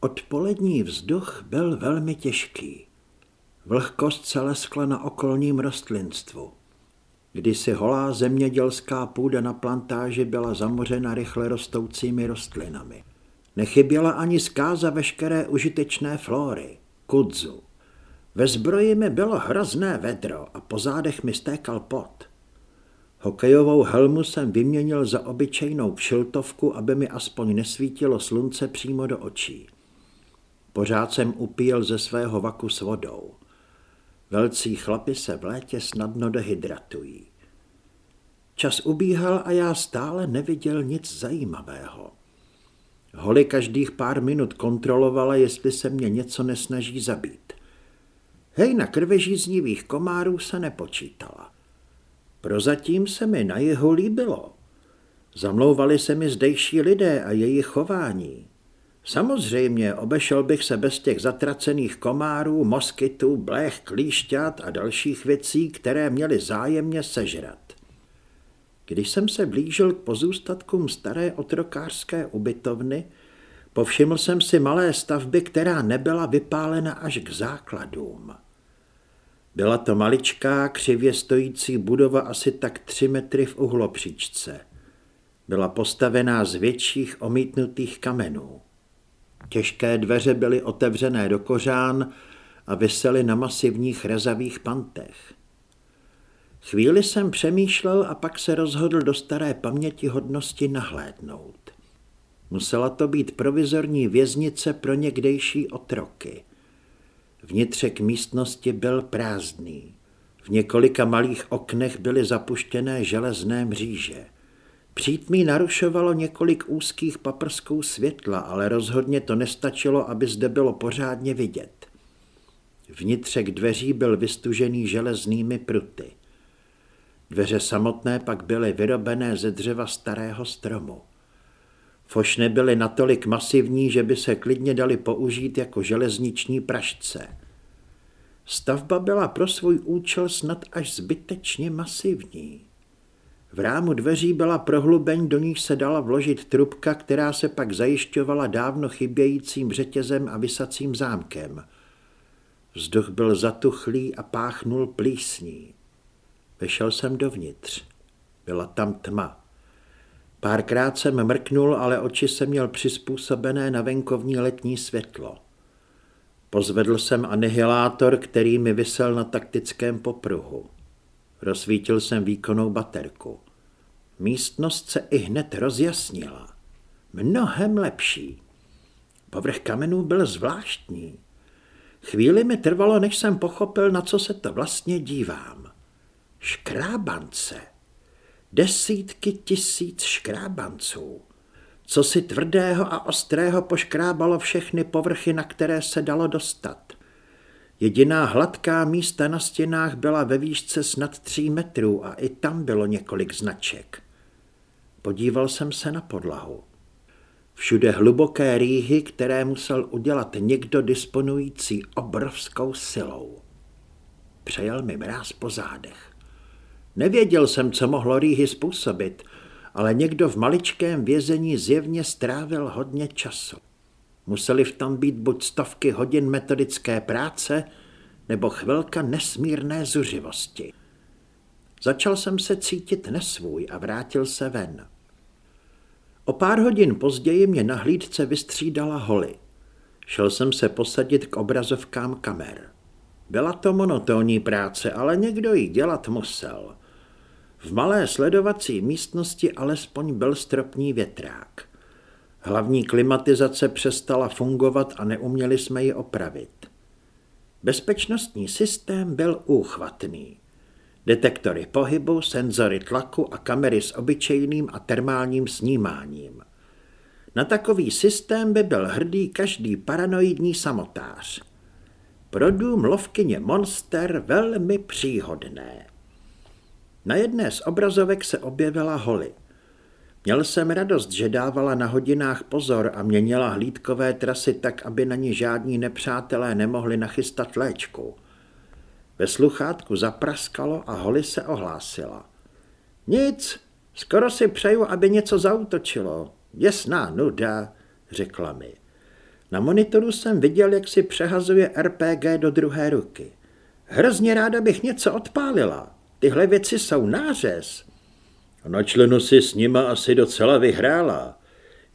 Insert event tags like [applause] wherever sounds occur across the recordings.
Odpolední vzduch byl velmi těžký. Vlhkost se leskla na okolním rostlinstvu. Kdysi holá zemědělská půda na plantáži byla zamořena rychle rostoucími rostlinami. Nechyběla ani zkáza veškeré užitečné flóry, kudzu. Ve zbroji mi bylo hrozné vedro a po zádech mi stékal pot. Hokejovou helmu jsem vyměnil za obyčejnou všiltovku, aby mi aspoň nesvítilo slunce přímo do očí. Pořád jsem upíjel ze svého vaku s vodou. Velcí chlapi se v létě snadno dehydratují. Čas ubíhal a já stále neviděl nic zajímavého. Holly každých pár minut kontrolovala, jestli se mě něco nesnaží zabít. Hej, na krvežíznivých komárů se nepočítala. Prozatím se mi na jeho líbilo. Zamlouvali se mi zdejší lidé a jejich chování. Samozřejmě obešel bych se bez těch zatracených komárů, moskytů, blech, klíšťat a dalších věcí, které měly zájemně sežrat. Když jsem se blížil k pozůstatkům staré otrokářské ubytovny, povšiml jsem si malé stavby, která nebyla vypálena až k základům. Byla to maličká, křivě stojící budova asi tak tři metry v uhlopříčce. Byla postavená z větších omítnutých kamenů. Těžké dveře byly otevřené do kořán a vysely na masivních rezavých pantech. Chvíli jsem přemýšlel a pak se rozhodl do staré paměti hodnosti nahlédnout. Musela to být provizorní věznice pro někdejší otroky. Vnitřek místnosti byl prázdný. V několika malých oknech byly zapuštěné železné mříže. Přítmí narušovalo několik úzkých paprsků světla, ale rozhodně to nestačilo, aby zde bylo pořádně vidět. Vnitřek dveří byl vystužený železnými pruty. Dveře samotné pak byly vyrobené ze dřeva starého stromu. Fošny byly natolik masivní, že by se klidně dali použít jako železniční pražce. Stavba byla pro svůj účel snad až zbytečně masivní. V rámu dveří byla prohlubeň, do níž se dala vložit trubka, která se pak zajišťovala dávno chybějícím řetězem a vysacím zámkem. Vzduch byl zatuchlý a páchnul plísní. Vešel jsem dovnitř. Byla tam tma. Párkrát jsem mrknul, ale oči jsem měl přizpůsobené na venkovní letní světlo. Pozvedl jsem anihilátor, který mi vysel na taktickém popruhu. Rozsvítil jsem výkonnou baterku. Místnost se i hned rozjasnila. Mnohem lepší. Povrch kamenů byl zvláštní. Chvíli mi trvalo, než jsem pochopil, na co se to vlastně dívám. Škrábance. Desítky tisíc škrábanců. Co si tvrdého a ostrého poškrábalo všechny povrchy, na které se dalo dostat. Jediná hladká místa na stěnách byla ve výšce snad tří metrů a i tam bylo několik značek. Podíval jsem se na podlahu. Všude hluboké rýhy, které musel udělat někdo disponující obrovskou silou. Přejel mi mráz po zádech. Nevěděl jsem, co mohlo rýhy způsobit, ale někdo v maličkém vězení zjevně strávil hodně času. Museli v tom být buď stovky hodin metodické práce, nebo chvilka nesmírné zuřivosti. Začal jsem se cítit nesvůj a vrátil se ven. O pár hodin později mě na hlídce vystřídala Holly. Šel jsem se posadit k obrazovkám kamer. Byla to monotónní práce, ale někdo ji dělat musel. V malé sledovací místnosti alespoň byl stropní větrák. Hlavní klimatizace přestala fungovat a neuměli jsme ji opravit. Bezpečnostní systém byl úchvatný. Detektory pohybu, senzory tlaku a kamery s obyčejným a termálním snímáním. Na takový systém by byl hrdý každý paranoidní samotář. Pro dům lovkyně Monster velmi příhodné. Na jedné z obrazovek se objevila Holly. Měl jsem radost, že dávala na hodinách pozor a měnila hlídkové trasy tak, aby na ní žádní nepřátelé nemohli nachystat léčku. Ve sluchátku zapraskalo a Holly se ohlásila. Nic, skoro si přeju, aby něco zautočilo. Jasná nuda, řekla mi. Na monitoru jsem viděl, jak si přehazuje RPG do druhé ruky. Hrozně ráda bych něco odpálila. Tyhle věci jsou nářez. Na členu si s nima asi docela vyhrála.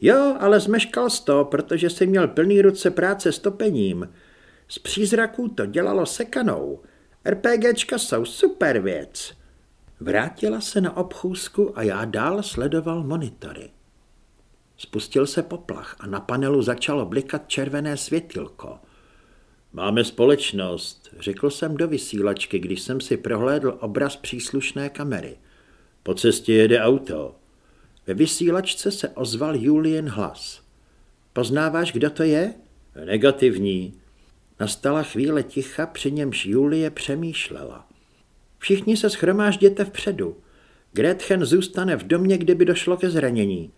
Jo, ale zmeškal z to, protože si měl plný ruce práce s topením. Z přízraků to dělalo sekanou. RPGčka jsou super věc. Vrátila se na obchůzku a já dál sledoval monitory. Spustil se poplach a na panelu začalo blikat červené světilko. Máme společnost, řekl jsem do vysílačky, když jsem si prohlédl obraz příslušné kamery. Po cestě jede auto. Ve vysílačce se ozval Julien hlas. Poznáváš, kdo to je? Negativní. Nastala chvíle ticha, při němž Julie přemýšlela. Všichni se schromážděte vpředu. Gretchen zůstane v domě, kdyby došlo ke zranění.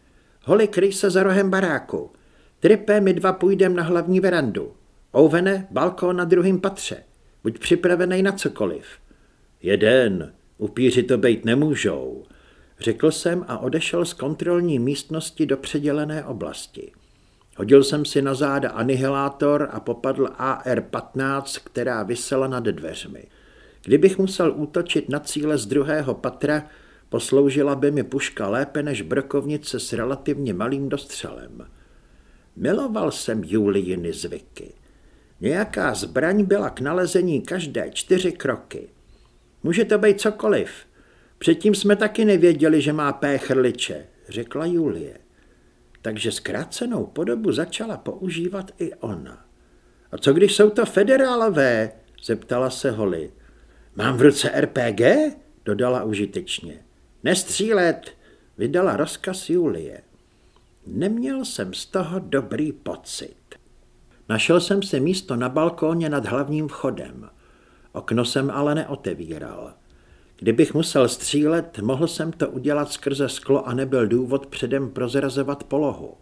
Holly kryj se za rohem baráku. Tripe, my dva půjdem na hlavní verandu. Ouvene, balkón na druhém patře. Buď připravený na cokoliv. Jeden, upíři to být nemůžou, řekl jsem a odešel z kontrolní místnosti do předělené oblasti. Hodil jsem si na záda anihilátor a popadl AR-15, která vysela nad dveřmi. Kdybych musel útočit na cíle z druhého patra, posloužila by mi puška lépe než brokovnice s relativně malým dostřelem. Miloval jsem Julijiny zvyky. Nějaká zbraň byla k nalezení každé čtyři kroky. Může to být cokoliv. Předtím jsme taky nevěděli, že má péchrliče, řekla Julie. Takže zkrácenou podobu začala používat i ona. A co když jsou to federálové? zeptala se Holly. Mám v ruce RPG? dodala užitečně. Nestřílet, vydala rozkaz Julie. Neměl jsem z toho dobrý pocit. Našel jsem si místo na balkóně nad hlavním vchodem. Okno jsem ale neotevíral. Kdybych musel střílet, mohl jsem to udělat skrze sklo a nebyl důvod předem prozrazovat polohu.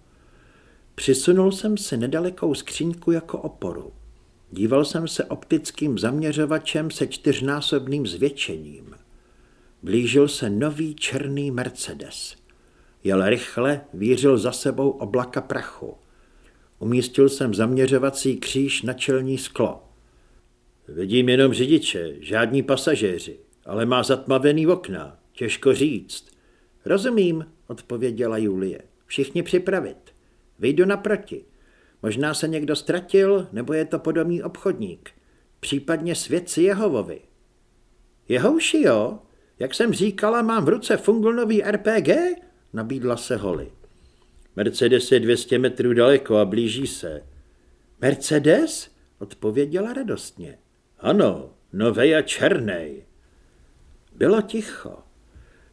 Přisunul jsem si nedalekou skříňku jako oporu. Díval jsem se optickým zaměřovačem se čtyřnásobným zvětšením. Blížil se nový černý Mercedes. Jel rychle, vířil za sebou oblaka prachu. Umístil jsem zaměřovací kříž na čelní sklo. Vidím jenom řidiče, žádní pasažéři, ale má zatmavený okna, těžko říct. Rozumím, odpověděla Julie. Všichni připravit. Vyjdu naproti. Možná se někdo ztratil, nebo je to podobný obchodník. Případně svědci Jehovovi. Jehouši, jo? Jak jsem říkala, mám v ruce fungulnový RPG? Nabídla se Holly. Mercedes je 200 metrů daleko a blíží se. Mercedes? Odpověděla radostně. Ano, novej a černej. Bylo ticho.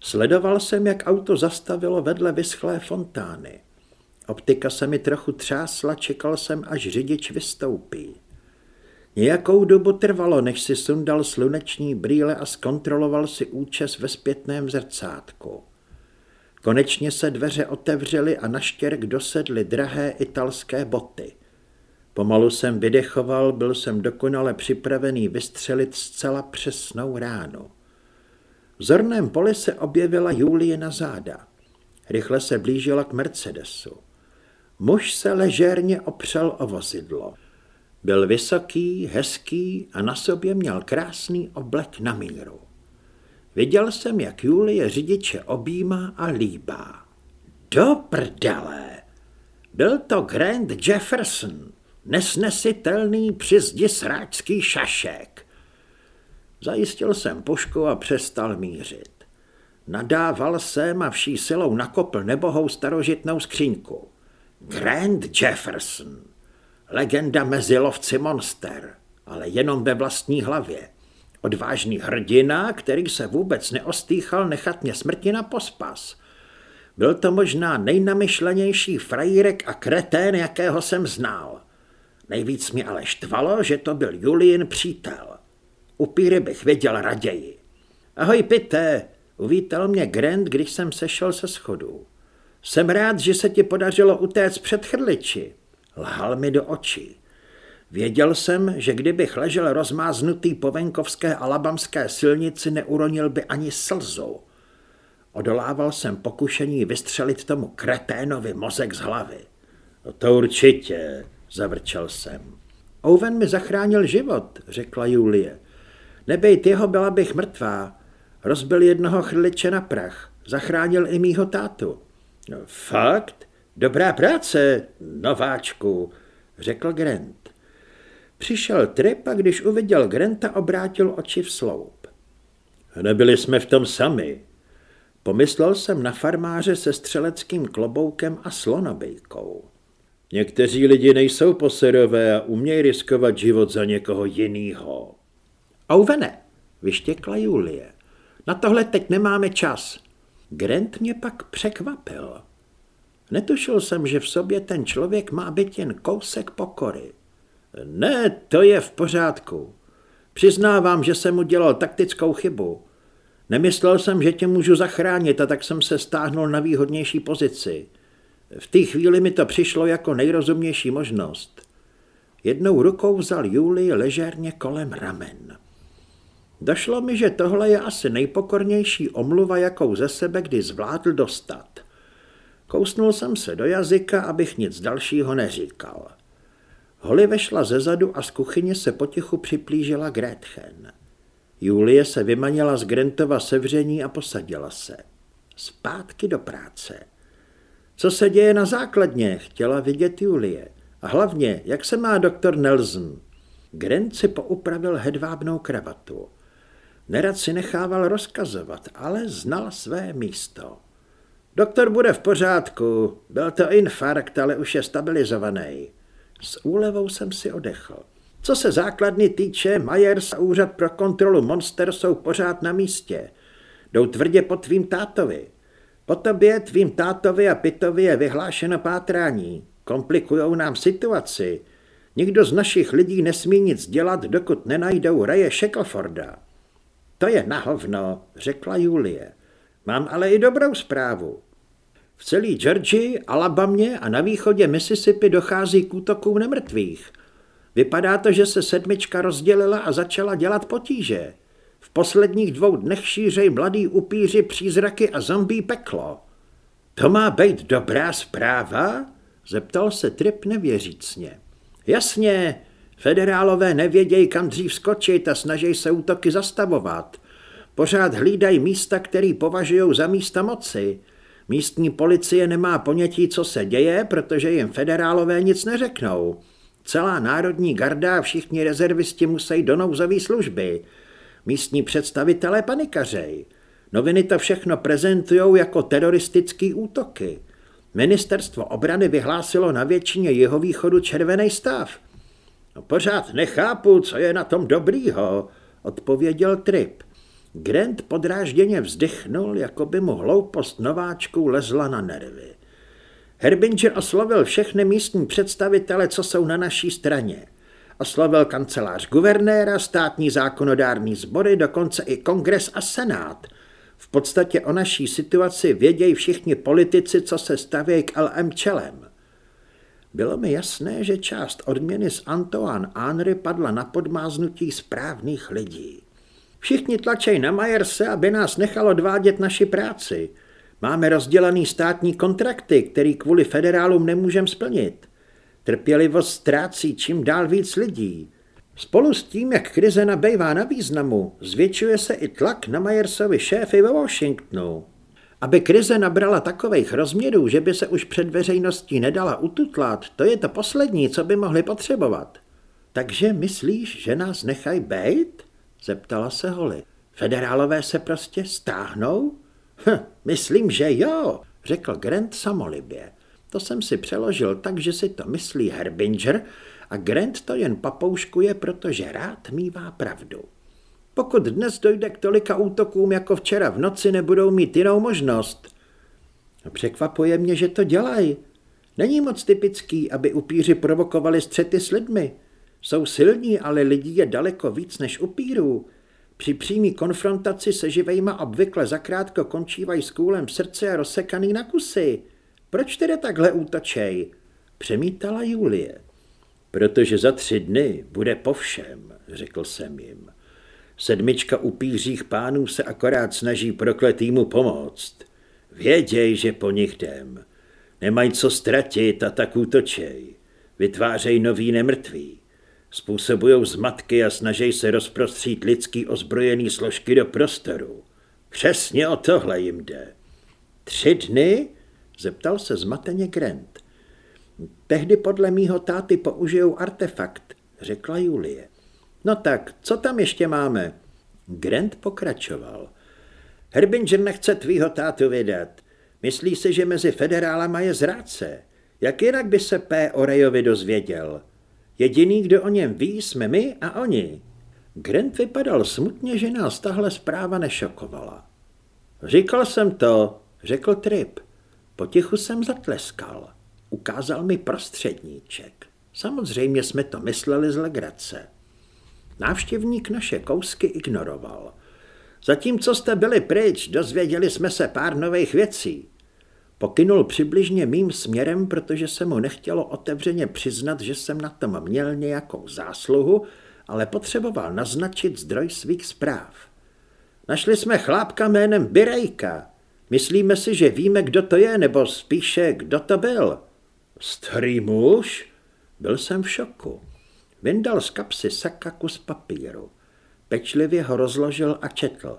Sledoval jsem, jak auto zastavilo vedle vyschlé fontány. Optika se mi trochu třásla, čekal jsem, až řidič vystoupí. Nějakou dobu trvalo, než si sundal sluneční brýle a zkontroloval si účes ve zpětném zrcátku. Konečně se dveře otevřely a na štěrk dosedly drahé italské boty. Pomalu jsem vydechoval, byl jsem dokonale připravený vystřelit zcela přesnou ránu. V zorném poli se objevila Julie na záda. Rychle se blížila k Mercedesu. Muž se ležérně opřel o vozidlo. Byl vysoký, hezký a na sobě měl krásný oblek na míru. Viděl jsem, jak Julie řidiče objímá a líbá. Do prdele! Byl to Grant Jefferson, nesnesitelný při zdi sráčský šašek. Zajistil jsem pušku a přestal mířit. Nadával jsem a vší silou nakopl nebohou starožitnou skřínku. Grant Jefferson, legenda mezi lovci monster, ale jenom ve vlastní hlavě. Odvážný hrdina, který se vůbec neostýchal nechat mě smrti na pospas. Byl to možná nejnamyšlenější frajírek a kretén, jakého jsem znal. Nejvíc mě ale štvalo, že to byl Julien přítel. Upíry bych viděl raději. Ahoj, Pité, uvítal mě Grant, když jsem sešel se schodů. Jsem rád, že se ti podařilo utéct před chrliči. Lhal mi do očí. Věděl jsem, že kdybych ležel rozmáznutý po venkovské alabamské silnici, neuronil by ani slzu. Odolával jsem pokušení vystřelit tomu kreténovi mozek z hlavy. No to určitě, zavrčel jsem. Owen mi zachránil život, řekla Julie. Nebejt jeho, byla bych mrtvá. Rozbil jednoho chrliče na prach. Zachránil i mýho tátu. No, fakt? Dobrá práce, nováčku, řekl Grant. Přišel Trip a když uviděl Granta, obrátil oči v sloup. Nebyli jsme v tom sami. Pomyslel jsem na farmáře se střeleckým kloboukem a slonobejkou. Někteří lidi nejsou poserové a umějí riskovat život za někoho jinýho. Ouvene, vyštěkla Julie. Na tohle teď nemáme čas. Grant mě pak překvapil. Netušil jsem, že v sobě ten člověk má být jen kousek pokory. Ne, to je v pořádku. Přiznávám, že jsem udělal taktickou chybu. Nemyslel jsem, že tě můžu zachránit a tak jsem se stáhnul na výhodnější pozici. V té chvíli mi to přišlo jako nejrozumnější možnost. Jednou rukou vzal Juli ležérně kolem ramen. Došlo mi, že tohle je asi nejpokornější omluva, jakou ze sebe kdy zvládl dostat. Kousnul jsem se do jazyka, abych nic dalšího neříkal. Holly vešla ze zadu a z kuchyně se potichu připlížila Gretchen. Julie se vymanila z Grantova sevření a posadila se. Zpátky do práce. Co se děje na základně, chtěla vidět Julie. A hlavně, jak se má doktor Nelson? Grant si poupravil hedvábnou kravatu. Nerad si nechával rozkazovat, ale znal své místo. Doktor bude v pořádku, byl to infarkt, ale už je stabilizovaný. S úlevou jsem si odechl. Co se základny týče, Myers a úřad pro kontrolu monster jsou pořád na místě. Jdou tvrdě po tvým tátovi. Po tobě, tvým tátovi a pitovi je vyhlášeno pátrání. Komplikujou nám situaci. Nikdo z našich lidí nesmí nic dělat, dokud nenajdou Raje Shackleforda. To je na hovno, řekla Julie. Mám ale i dobrou zprávu. V celé Georgii, Alabamě a na východě Mississippi dochází k útokům nemrtvých. Vypadá to, že se sedmička rozdělila a začala dělat potíže. V posledních dvou dnech šířej mladý upíři přízraky a zombí peklo. To má být dobrá zpráva? Zeptal se Trip nevěřícně. Jasně, federálové nevědějí, kam dřív skočit a snaží se útoky zastavovat. Pořád hlídají místa, který považují za místa moci. Místní policie nemá ponětí, co se děje, protože jim federálové nic neřeknou. Celá národní garda a všichni rezervisti musí do nouzové služby. Místní představitelé panikařej. Noviny to všechno prezentují jako teroristický útoky. Ministerstvo obrany vyhlásilo na většině jeho východu červený stav. No pořád nechápu, co je na tom dobrýho, odpověděl Trip. Grant podrážděně vzdychnul, jako by mu hloupost nováčků lezla na nervy. Herbinger oslovil všechny místní představitele, co jsou na naší straně. Oslovil kancelář guvernéra, státní zákonodární sbory, dokonce i kongres a senát. V podstatě o naší situaci vědějí všichni politici, co se staví k LM čelem. Bylo mi jasné, že část odměny z Antoine Henry padla na podmáznutí správných lidí. Všichni tlačej na Majerse, aby nás nechalo dvádět naši práci. Máme rozdělaný státní kontrakty, který kvůli federálům nemůžeme splnit. Trpělivost ztrácí čím dál víc lidí. Spolu s tím, jak krize nabývá na významu, zvětšuje se i tlak na Majersovi šéfy ve Washingtonu. Aby krize nabrala takových rozměrů, že by se už před veřejností nedala ututlat, to je to poslední, co by mohli potřebovat. Takže myslíš, že nás nechají bejt? Zeptala se Holly. Federálové se prostě stáhnou? Hm, myslím, že jo, řekl Grant samolibě. To jsem si přeložil tak, že si to myslí Herbinger a Grant to jen papouškuje, protože rád mývá pravdu. Pokud dnes dojde k tolika útokům jako včera v noci, nebudou mít jinou možnost. Překvapuje mě, že to dělají. Není moc typický, aby upíři provokovali střety s lidmi. Jsou silní, ale lidí je daleko víc než upírů. Při přímý konfrontaci se živejma obvykle zakrátko končívají s kůlem srdce a rozsekaný na kusy. Proč tedy takhle útočej? Přemítala Julie. Protože za tři dny bude po všem, řekl jsem jim. Sedmička upířích pánů se akorát snaží prokletýmu pomoct. Věděj, že po nich jdem. Nemají co ztratit a tak útočej. Vytvářejí nový nemrtví. Způsobují zmatky a snaží se rozprostřít lidský ozbrojený složky do prostoru. Přesně o tohle jim jde. Tři dny? Zeptal se zmateně Grant. Tehdy podle mýho táty použijou artefakt, řekla Julie. No tak, co tam ještě máme? Grant pokračoval. Herbinger nechce tvýho tátu vydat. Myslí si, že mezi federálama je zrádce. Jak jinak by se P. Orejovi dozvěděl? Jediný, kdo o něm ví, jsme my a oni. Grant vypadal smutně, že nás tahle zpráva nešokovala. Říkal jsem to, řekl Trip. Potichu jsem zatleskal. Ukázal mi prostředníček. Samozřejmě jsme to mysleli z legrace. Návštěvník naše kousky ignoroval. Zatímco jste byli pryč, dozvěděli jsme se pár nových věcí. Pokynul přibližně mým směrem, protože se mu nechtělo otevřeně přiznat, že jsem na tom měl nějakou zásluhu, ale potřeboval naznačit zdroj svých zpráv. Našli jsme chlápka jménem Birejka. Myslíme si, že víme, kdo to je, nebo spíše, kdo to byl. Starý muž? Byl jsem v šoku. Vyndal z kapsy saka kus papíru. Pečlivě ho rozložil a četl.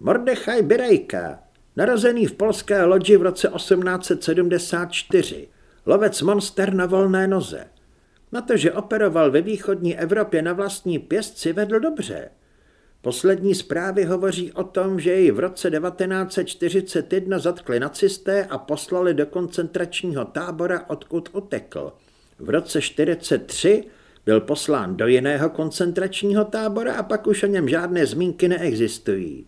Mordechaj Birejka, narozený v polské loďi v roce 1874, lovec monster na volné noze. Na to, že operoval ve východní Evropě na vlastní pěstci, vedl dobře. Poslední zprávy hovoří o tom, že jej v roce 1941 zatkli nacisté a poslali do koncentračního tábora, odkud utekl. V roce 1943 byl poslán do jiného koncentračního tábora a pak už o něm žádné zmínky neexistují.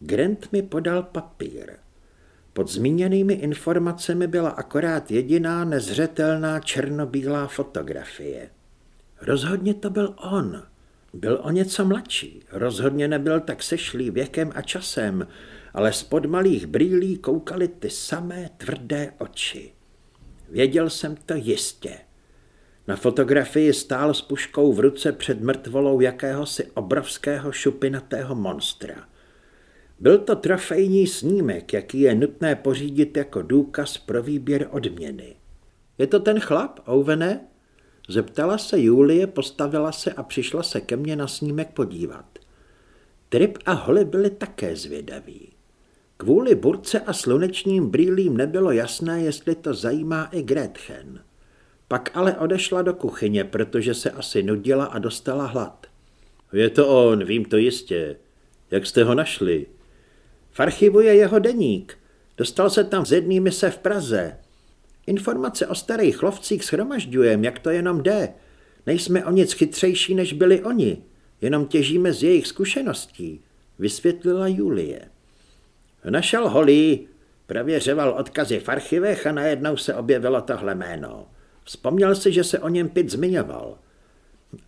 Grant mi podal papír. Pod zmíněnými informacemi byla akorát jediná nezřetelná černobílá fotografie. Rozhodně to byl on. Byl o něco mladší, rozhodně nebyl tak sešlý věkem a časem, ale spod malých brýlí koukaly ty samé tvrdé oči. Věděl jsem to jistě. Na fotografii stál s puškou v ruce před mrtvolou jakéhosi obrovského šupinatého monstra. Byl to trofejní snímek, jaký je nutné pořídit jako důkaz pro výběr odměny. Je to ten chlap, Ouvene? Zeptala se Julie, postavila se a přišla se ke mně na snímek podívat. Trip a Holly byli také zvědaví. Kvůli burce a slunečním brýlím nebylo jasné, jestli to zajímá i Gretchen. Pak ale odešla do kuchyně, protože se asi nudila a dostala hlad. Je to on, vím to jistě. Jak jste ho našli? V archivu je jeho deník. Dostal se tam z jedný mise v Praze. Informace o starých lovcích schromažďujem, jak to jenom jde. Nejsme o nic chytřejší, než byli oni. Jenom těžíme z jejich zkušeností, vysvětlila Julie. Našel holí, pravě řeval odkazy v archivech a najednou se objevilo tohle jméno. Vzpomněl si, že se o něm Pitt zmiňoval.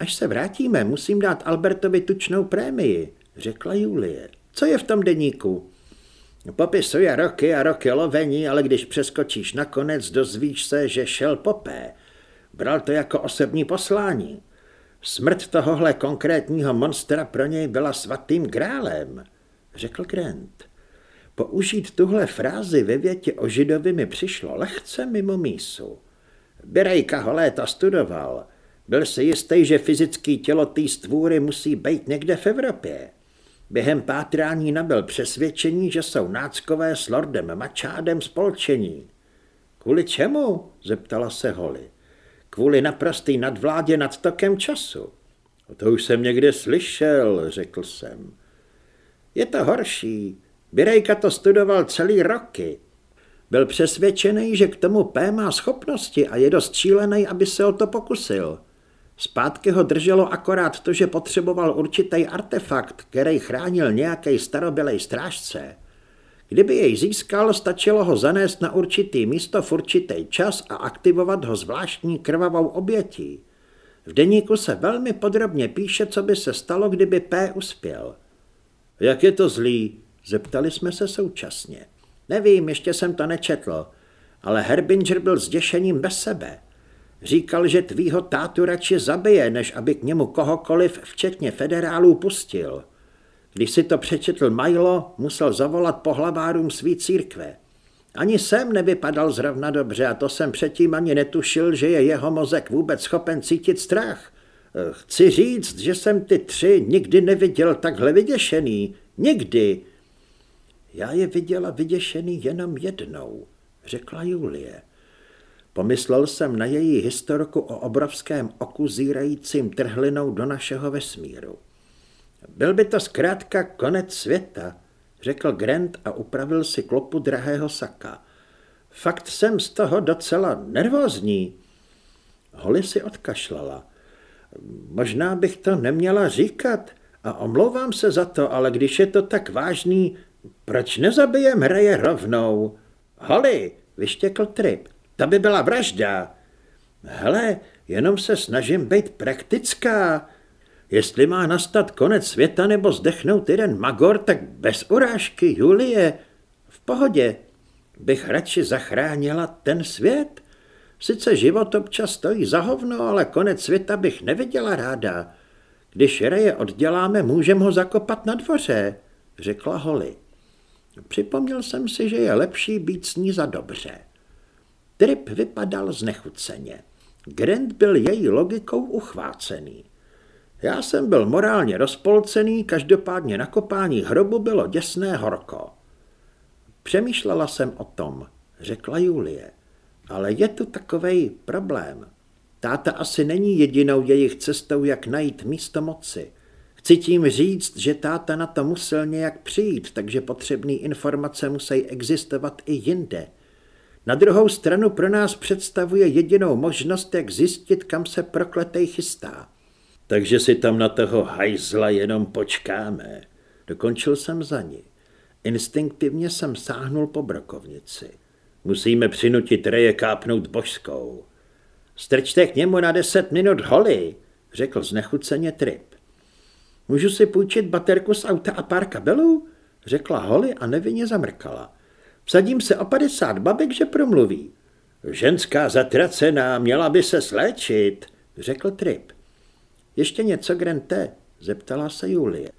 Až se vrátíme, musím dát Albertovi tučnou prémii, řekla Julie. Co je v tom deníku? Popisuje roky a roky lovení, ale když přeskočíš nakonec, dozvíš se, že šel popé. Bral to jako osobní poslání. Smrt tohohle konkrétního monstra pro něj byla svatým grálem, řekl Grant. Použít tuhle frázi ve větě o židovi mi přišlo lehce mimo mísu. Birejka ho léta studoval. Byl si jistý, že fyzický tělo té stvůry musí být někde v Evropě. Během pátrání nabyl přesvědčení, že jsou náckové s lordem Mačádem spolčení. Kvůli čemu? zeptala se Holly. Kvůli naprostý nadvládě nad tokem času. O to už jsem někde slyšel, řekl jsem. Je to horší. Birejka to studoval celý roky. Byl přesvědčený, že k tomu P má schopnosti a je dost čílený, aby se o to pokusil. Zpátky ho drželo akorát to, že potřeboval určitý artefakt, který chránil nějaký starobylej strážce. Kdyby jej získal, stačilo ho zanést na určitý místo v určitý čas a aktivovat ho zvláštní krvavou obětí. V deníku se velmi podrobně píše, co by se stalo, kdyby P uspěl. Jak je to zlý? Zeptali jsme se současně. Nevím, ještě jsem to nečetl, ale Herbinger byl zděšením bez sebe. Říkal, že tvýho tátu radši zabije, než aby k němu kohokoliv, včetně federálů, pustil. Když si to přečetl Milo, musel zavolat pohlavárům svý církve. Ani jsem nevypadal zrovna dobře a to jsem předtím ani netušil, že je jeho mozek vůbec schopen cítit strach. Chci říct, že jsem ty tři nikdy neviděl takhle vyděšený. Nikdy. Já je viděla vyděšený jenom jednou, řekla Julie. Pomyslel jsem na její historku o obrovském oku zírajícím trhlinou do našeho vesmíru. Byl by to zkrátka konec světa, řekl Grant a upravil si klopu drahého saka. Fakt jsem z toho docela nervózní. Holly si odkašlala. Možná bych to neměla říkat a omlouvám se za to, ale když je to tak vážný, proč nezabijem hraje rovnou? Holly, vyštěkl Trip, to by byla vražda. Hele, jenom se snažím být praktická. Jestli má nastat konec světa nebo zdechnout jeden magor, tak bez urážky, Julie. V pohodě. Bych radši zachránila ten svět. Sice život občas stojí za hovno, ale konec světa bych neviděla ráda. Když reje odděláme, můžeme ho zakopat na dvoře, řekla Holly. Připomněl jsem si, že je lepší být s ní za dobře. Trip vypadal znechuceně. Grant byl její logikou uchvácený. Já jsem byl morálně rozpolcený, každopádně na kopání hrobu bylo děsné horko. Přemýšlela jsem o tom, řekla Julie, ale je tu takovej problém. Táta asi není jedinou jejich cestou, jak najít místo moci. Chci tím říct, že táta na to musel nějak přijít, takže potřebné informace musí existovat i jinde. Na druhou stranu pro nás představuje jedinou možnost, jak zjistit, kam se prokletej chystá. Takže si tam na toho hajzla jenom počkáme. Dokončil jsem za ní. Instinktivně jsem sáhnul po brokovnici. Musíme přinutit Reje kápnout božskou. Strčte k němu na deset minut holy, řekl znechuceně Trip. Můžu si půjčit baterku z auta a pár kabelů? Řekla Holly a nevinně zamrkala. Vsadím se o padesát babek, že promluví. Ženská zatracená, měla by se sléčit, řekl Trip. Ještě něco, Grente? zeptala se Julie.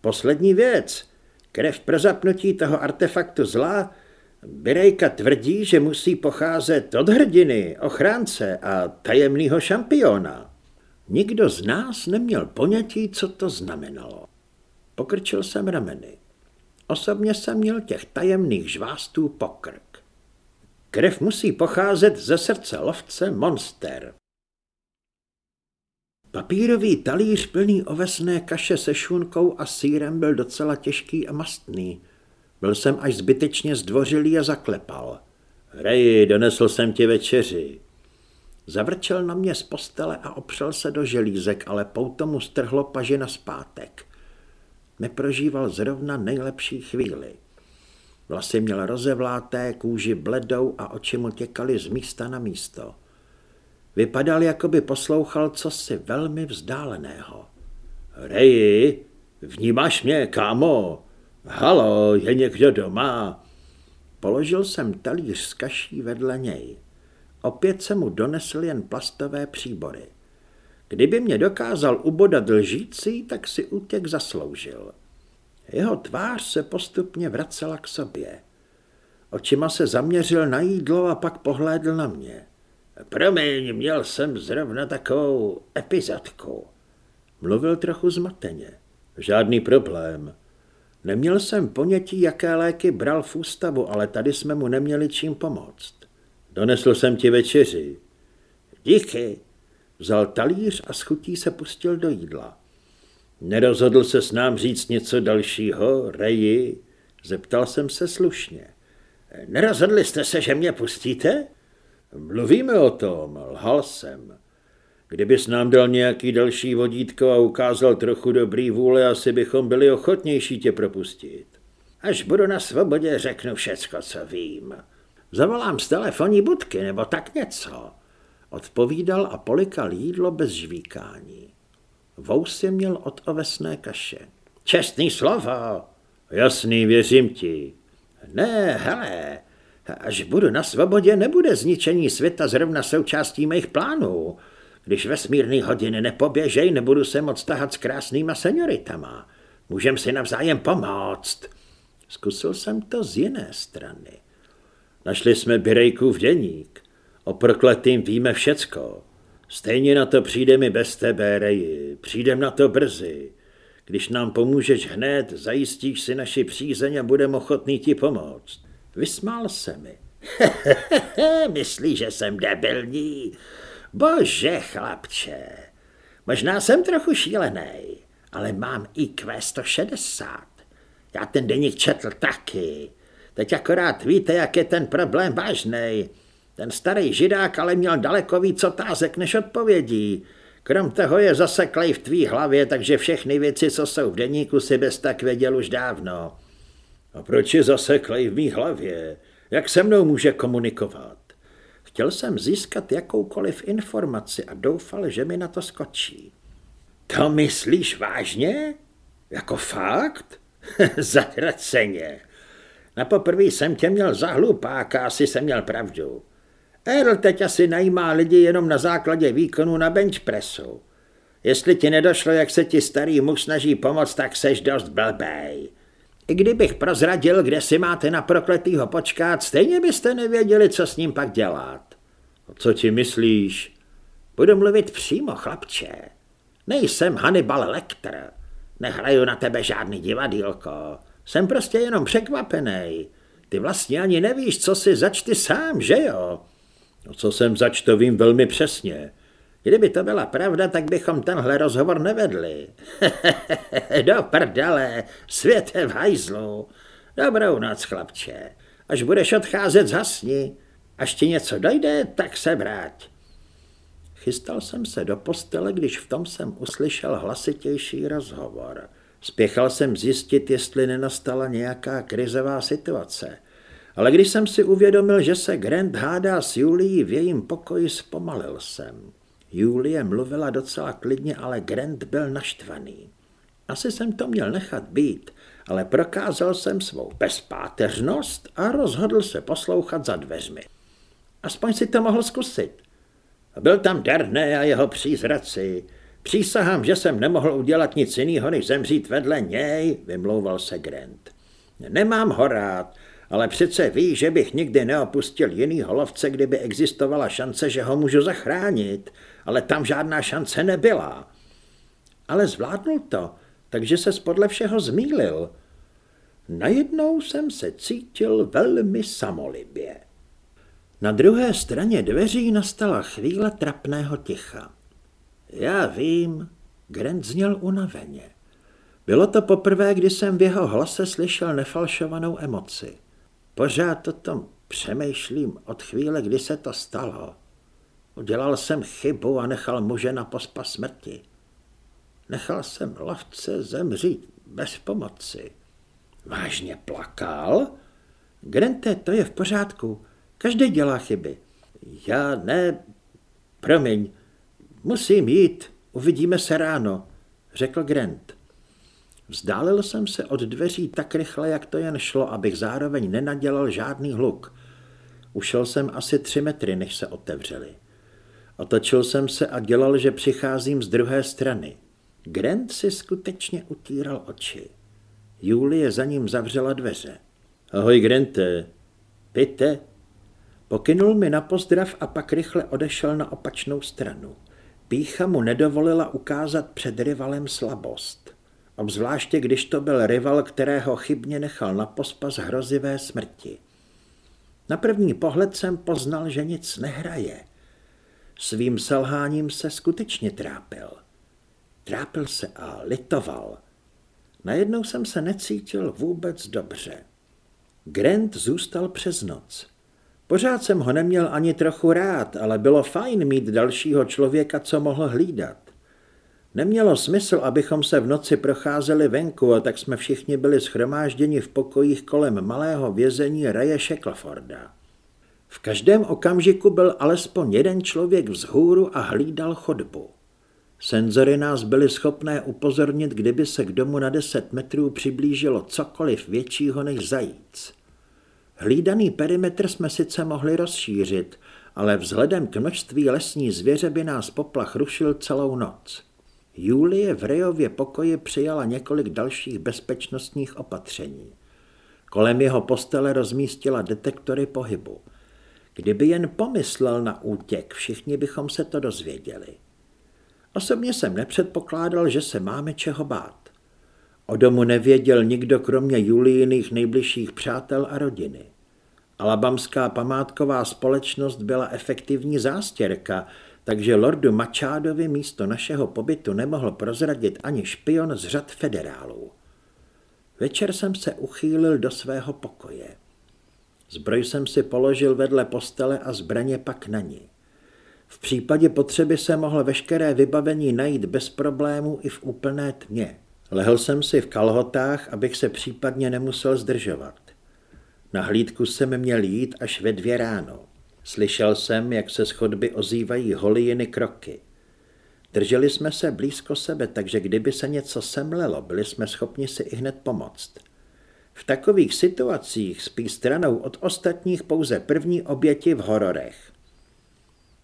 Poslední věc. Krev pro zapnutí toho artefaktu zla Birejka tvrdí, že musí pocházet od hrdiny, ochránce a tajemného šampiona. Nikdo z nás neměl ponětí, co to znamenalo. Pokrčil jsem rameny. Osobně jsem měl těch tajemných žvástů pokrk. Krev musí pocházet ze srdce lovce Monster. Papírový talíř plný ovesné kaše se šunkou a sírem byl docela těžký a mastný. Byl jsem až zbytečně zdvořilý a zaklepal. Reji, donesl jsem ti večeři. Zavrčel na mě z postele a opřel se do želízek, ale pouto mu strhlo pažina zpátek. Neprožíval zrovna nejlepší chvíli. Vlasy měl rozevláté, kůži bledou a oči mu těkaly z místa na místo. Vypadal, jako by poslouchal cosi velmi vzdáleného. Reji, vnímáš mě, kámo? Halo, je někdo doma? Položil jsem talíř s kaší vedle něj. Opět se mu donesl jen plastové příbory. Kdyby mě dokázal ubodat lžící, tak si útěk zasloužil. Jeho tvář se postupně vracela k sobě. Očima se zaměřil na jídlo a pak pohlédl na mě. Promiň, měl jsem zrovna takovou epizodku. Mluvil trochu zmateně. Žádný problém. Neměl jsem ponětí, jaké léky bral v ústavu, ale tady jsme mu neměli čím pomoct. Donesl jsem ti večeři. Díky. Vzal talíř a schutí se pustil do jídla. Nerozhodl se s nám říct něco dalšího, Reji? Zeptal jsem se slušně. Nerozhodli jste se, že mě pustíte? Mluvíme o tom, lhal jsem. Kdybys nám dal nějaký další vodítko a ukázal trochu dobrý vůle, asi bychom byli ochotnější tě propustit. Až budu na svobodě, řeknu všecko, co vím. Zavolám z telefonní budky nebo tak něco. Odpovídal a polikal jídlo bez žvíkání. Vousy měl od ovesné kaše. Čestný slovo. Jasný, věřím ti. Ne, hele, až budu na svobodě, nebude zničení světa zrovna součástí mých plánů. Když vesmírný hodiny nepoběžej, nebudu se moc tahat s krásnýma senioritama. Můžem si navzájem pomoct. Zkusil jsem to z jiné strany. Našli jsme Birejkův deník. O prokletým víme všecko. Stejně na to přijdeme bez tebe, Reji. Přijdem na to brzy. Když nám pomůžeš hned, zajistíš si naši přízeň a budem ochotný ti pomoct. Vysmál se mi. [laughs] Myslíš, že jsem debilní? Bože, chlapče, možná jsem trochu šílený, ale mám IQ 160. Já ten deník četl taky. Teď akorát víte, jak je ten problém vážný. Ten starý židák ale měl daleko víc otázek než odpovědí. Krom toho je zaseklej v tvý hlavě, takže všechny věci, co jsou v deníku, si bez tak věděl už dávno. A proč je zaseklej v mý hlavě? Jak se mnou může komunikovat? Chtěl jsem získat jakoukoliv informaci a doufal, že mi na to skočí. To myslíš vážně? Jako fakt? [laughs] Zatraceně. Na poprvé jsem tě měl za hlupáka, asi jsem měl pravdu. Earl teď asi najímá lidi jenom na základě výkonu na bench pressu. Jestli ti nedošlo, jak se ti starý muž snaží pomoct, tak seš dost blbej. I kdybych prozradil, kde si máte na prokletýho počkat, stejně byste nevěděli, co s ním pak dělat. Co ti myslíš? Budu mluvit přímo, chlapče. Nejsem Hannibal Lecter. Nehraju na tebe žádný divadýlko. Jsem prostě jenom překvapený. Ty vlastně ani nevíš, co si zač ty sám, že jo? No co jsem zač, to vím velmi přesně. Kdyby to byla pravda, tak bychom tenhle rozhovor nevedli. [laughs] Do prdele, světe v hajzlu. Dobrou noc, chlapče. Až budeš odcházet, zhasni. Až ti něco dojde, tak se vrať. Chystal jsem se do postele, když v tom jsem uslyšel hlasitější rozhovor. Spěchal jsem zjistit, jestli nenastala nějaká krizová situace. Ale když jsem si uvědomil, že se Grant hádá s Julií v jejím pokoji, zpomalil jsem. Julie mluvila docela klidně, ale Grant byl naštvaný. Asi jsem to měl nechat být, ale prokázal jsem svou bezpáteřnost a rozhodl se poslouchat za dveřmi. Aspoň si to mohl zkusit. Byl tam Derne a jeho přízraci. Přísahám, že jsem nemohl udělat nic jiného, než zemřít vedle něj, vymlouval se Grant. Nemám ho rád, ale přece ví, že bych nikdy neopustil jiný holovce, kdyby existovala šance, že ho můžu zachránit, ale tam žádná šance nebyla. Ale zvládnul to, takže se podle všeho zmílil. Najednou jsem se cítil velmi samolibě. Na druhé straně dveří nastala chvíle trapného ticha. Já vím, Grant zněl unaveně. Bylo to poprvé, kdy jsem v jeho hlase slyšel nefalšovanou emoci. Pořád o tom přemýšlím od chvíle, kdy se to stalo. Udělal jsem chybu a nechal muže na pospa smrti. Nechal jsem lovce zemřít bez pomoci. Vážně plakal? Grante, to je v pořádku. Každý dělá chyby. Já ne... Promiň, musím jít, uvidíme se ráno, řekl Grant. Vzdálil jsem se od dveří tak rychle, jak to jen šlo, abych zároveň nenadělal žádný hluk. Ušel jsem asi tři metry, než se otevřeli. Otočil jsem se a dělal, že přicházím z druhé strany. Grant si skutečně utíral oči. Julie za ním zavřela dveře. Ahoj, Grante. Pite? Pokynul mi na pozdrav a pak rychle odešel na opačnou stranu. Pícha mu nedovolila ukázat před rivalem slabost. Obzvláště, když to byl rival, kterého chybně nechal na pospas hrozivé smrti. Na první pohled jsem poznal, že nic nehraje. Svým selháním se skutečně trápil. Trápil se a litoval. Najednou jsem se necítil vůbec dobře. Grant zůstal přes noc. Pořád jsem ho neměl ani trochu rád, ale bylo fajn mít dalšího člověka, co mohl hlídat. Nemělo smysl, abychom se v noci procházeli venku, a tak jsme všichni byli schromážděni v pokojích kolem malého vězení Raje Shackleforda. V každém okamžiku byl alespoň jeden člověk vzhůru a hlídal chodbu. Senzory nás byly schopné upozornit, kdyby se k domu na 10 metrů přiblížilo cokoliv většího než zajíc. Hlídaný perimetr jsme sice mohli rozšířit, ale vzhledem k množství lesní zvěře by nás poplach rušil celou noc. Julie v Rejově pokoji přijala několik dalších bezpečnostních opatření. Kolem jeho postele rozmístila detektory pohybu. Kdyby jen pomyslel na útěk, všichni bychom se to dozvěděli. Osobně jsem nepředpokládal, že se máme čeho bát. O domu nevěděl nikdo kromě Julijiných nejbližších přátel a rodiny. Alabamská památková společnost byla efektivní zástěrka, takže lordu Mačádovi místo našeho pobytu nemohl prozradit ani špion z řad federálů. Večer jsem se uchýlil do svého pokoje. Zbroj jsem si položil vedle postele a zbraně pak na ní. V případě potřeby se mohl veškeré vybavení najít bez problémů i v úplné tmě. Lehl jsem si v kalhotách, abych se případně nemusel zdržovat. Na hlídku jsem měl jít až ve dvě ráno. Slyšel jsem, jak se z chodby ozývají holijiny kroky. Drželi jsme se blízko sebe, takže kdyby se něco semlelo, byli jsme schopni si i hned pomoct. V takových situacích spí stranou od ostatních pouze první oběti v hororech.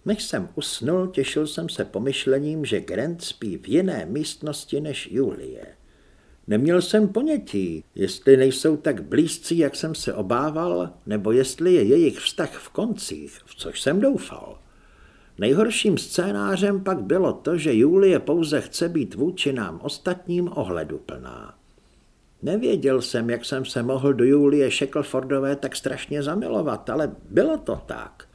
Než jsem usnul, těšil jsem se pomyšlením, že Grant spí v jiné místnosti než Julie. Neměl jsem ponětí, jestli nejsou tak blízcí, jak jsem se obával, nebo jestli je jejich vztah v koncích, v což jsem doufal. Nejhorším scénářem pak bylo to, že Julie pouze chce být vůči nám ostatním ohleduplná. Nevěděl jsem, jak jsem se mohl do Julie Shacklefordové tak strašně zamilovat, ale bylo to tak.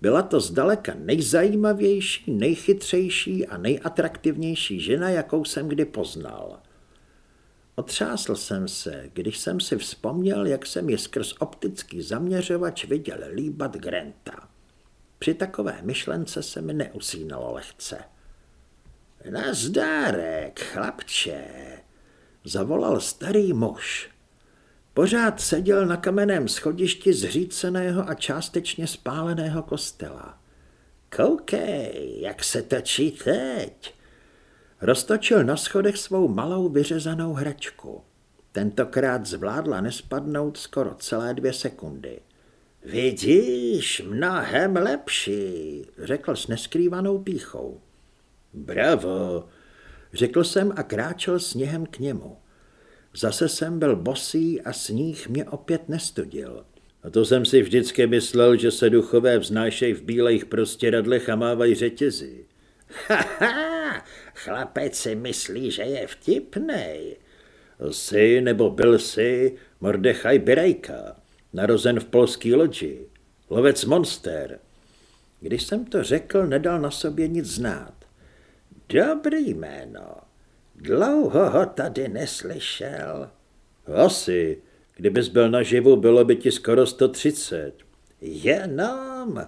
Byla to zdaleka nejzajímavější, nejchytřejší a nejatraktivnější žena, jakou jsem kdy poznal. Otřásl jsem se, když jsem si vzpomněl, jak jsem ji skrz optický zaměřovač viděl líbat Granta. Při takové myšlence se mi neusínalo lehce. Nazdárek, chlapče, zavolal starý muž. Pořád seděl na kamenném schodišti zříceného a částečně spáleného kostela. Koukej, jak se točí teď. Roztočil na schodech svou malou vyřezanou hračku. Tentokrát zvládla nespadnout skoro celé dvě sekundy. Vidíš, mnohem lepší, řekl s neskrývanou píchou. Bravo, řekl jsem a kráčel sněhem k němu. Zase jsem byl bosý a sníh mě opět nestudil. A to jsem si vždycky myslel, že se duchové vznášejí v bílejch prostěradlech a mávají řetězy. Ha, ha, chlapec si myslí, že je vtipnej. Jsi nebo byl jsi Mordechaj Birejka, narozen v polský loďi, lovec monster. Když jsem to řekl, nedal na sobě nic znát. Dobrý jméno. Dlouho ho tady neslyšel. Asi. Kdybys byl naživu, bylo by ti skoro 130. Jenom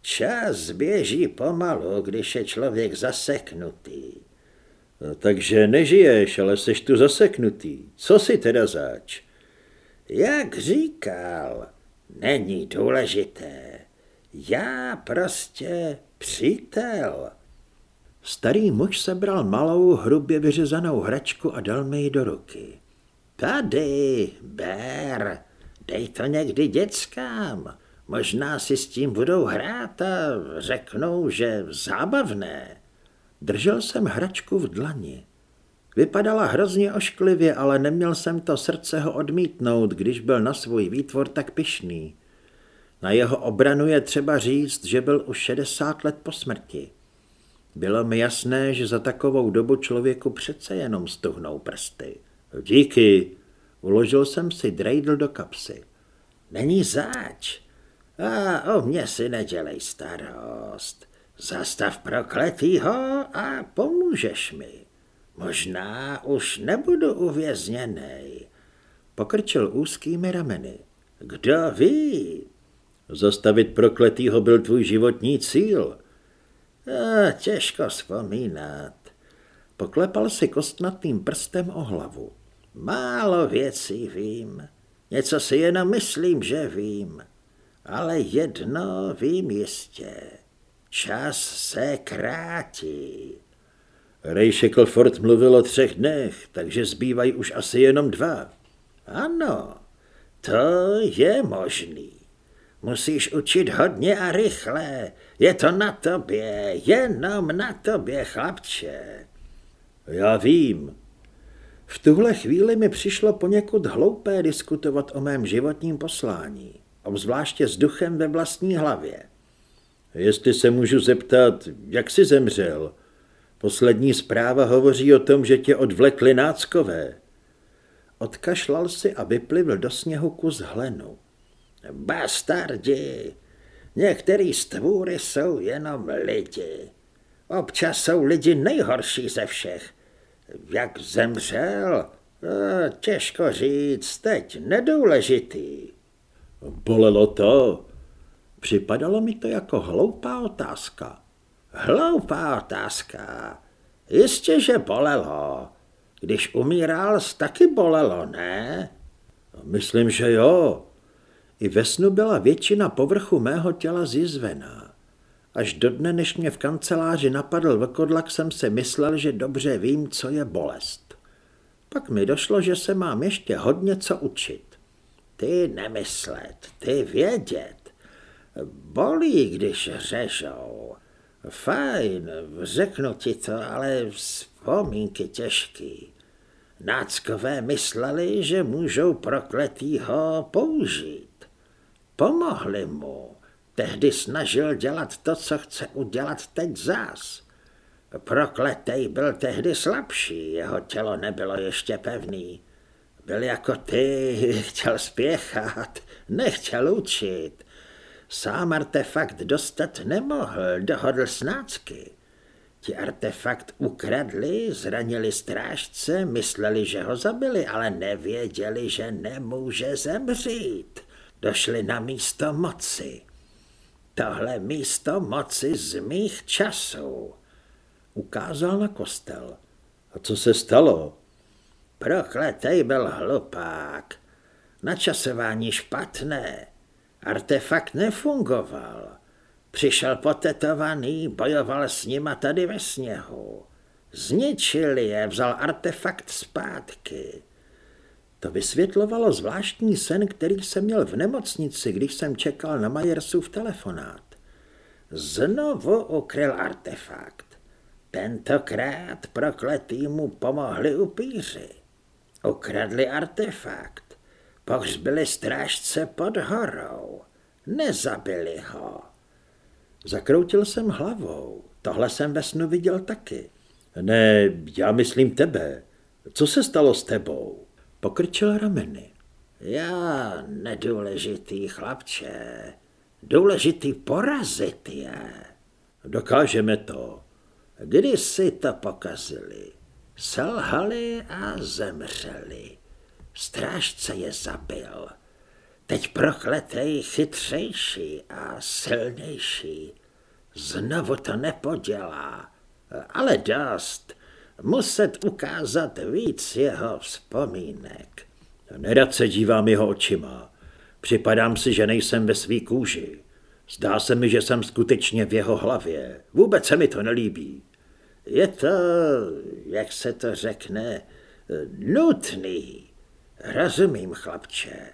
čas běží pomalu, když je člověk zaseknutý. No, takže nežiješ, ale seš tu zaseknutý. Co si teda zač? Jak říkal, není důležité. Já prostě přítel. Starý muž sebral malou, hrubě vyřezanou hračku a dal mi ji do ruky. Tady, ber, dej to někdy dětskám. Možná si s tím budou hrát a řeknou, že zábavné. Držel jsem hračku v dlani. Vypadala hrozně ošklivě, ale neměl jsem to srdce ho odmítnout, když byl na svůj výtvor tak pyšný. Na jeho obranu je třeba říct, že byl už 60 let po smrti. Bylo mi jasné, že za takovou dobu člověku přece jenom stuhnou prsty. Díky, uložil jsem si drejdl do kapsy. Není záč. A o mě si nedělej starost. Zastav prokletýho a pomůžeš mi. Možná už nebudu uvězněný. Pokrčil úzkými rameny. Kdo ví? Zastavit prokletýho byl tvůj životní cíl. A, těžko vzpomínat. Poklepal si kostnatým prstem o hlavu. Málo věcí vím. Něco si jenom myslím, že vím. Ale jedno vím jistě. Čas se krátí. Ray Shackleford mluvil o třech dnech, takže zbývají už asi jenom dva. Ano, to je možný. Musíš učit hodně a rychle. Je to na tobě, jenom na tobě, chlapče. Já vím. V tuhle chvíli mi přišlo poněkud hloupé diskutovat o mém životním poslání, obzvláště s duchem ve vlastní hlavě. Jestli se můžu zeptat, jak jsi zemřel? Poslední zpráva hovoří o tom, že tě odvlekli náckové. Odkašlal si a vyplivl do sněhu kus hlenu. Bastardi, některý stvůry jsou jenom lidi. Občas jsou lidi nejhorší ze všech. Jak zemřel? No, těžko říct, teď nedůležitý. Bolelo to? Připadalo mi to jako hloupá otázka. Hloupá otázka. Jistě, že bolelo. Když umíral, taky bolelo, ne? Myslím, že jo. I ve snu byla většina povrchu mého těla zjizvená. Až do dne, než mě v kanceláři napadl vlkodlak, jsem si myslel, že dobře vím, co je bolest. Pak mi došlo, že se mám ještě hodně co učit. Ty nemyslet, ty vědět. Bolí, když řežou. Fajn, řeknu ti to, ale vzpomínky těžký. Náckové mysleli, že můžou prokletýho použít. Pomohli mu. Tehdy snažil dělat to, co chce udělat teď zás. Prokletej byl tehdy slabší, jeho tělo nebylo ještě pevný. Byl jako ty, [laughs] chtěl spěchat, nechtěl učit. Sám artefakt dostat nemohl, dohodl snácky. Ti artefakt ukradli, zranili strážce, mysleli, že ho zabili, ale nevěděli, že nemůže zemřít. Došli na místo moci. Tohle místo moci z mých časů. Ukázal na kostel. A co se stalo? Prokletej byl hlupák. Načasování špatné. Artefakt nefungoval. Přišel potetovaný, bojoval s nima tady ve sněhu. Zničili je, vzal artefakt zpátky. To vysvětlovalo zvláštní sen, který jsem měl v nemocnici, když jsem čekal na Majersův telefonát. Znovu ukryl artefakt. Tentokrát prokletýmu pomohli upíři. Ukradli artefakt. Pohřbili strážce pod horou. Nezabili ho. Zakroutil jsem hlavou. Tohle jsem ve snu viděl taky. Ne, já myslím tebe. Co se stalo s tebou? Pokrčil rameny. Já nedůležitý chlapče. Důležitý porazit je. Dokážeme to. Když si to pokazili, selhali a zemřeli. Strážce je zabil. Teď prokletej chytřejší a silnější. Znovu to nepodělá, ale dost. Muset ukázat víc jeho vzpomínek. Nerad se dívám jeho očima. Připadám si, že nejsem ve svý kůži. Zdá se mi, že jsem skutečně v jeho hlavě. Vůbec se mi to nelíbí. Je to, jak se to řekne, nutný. Rozumím, chlapče.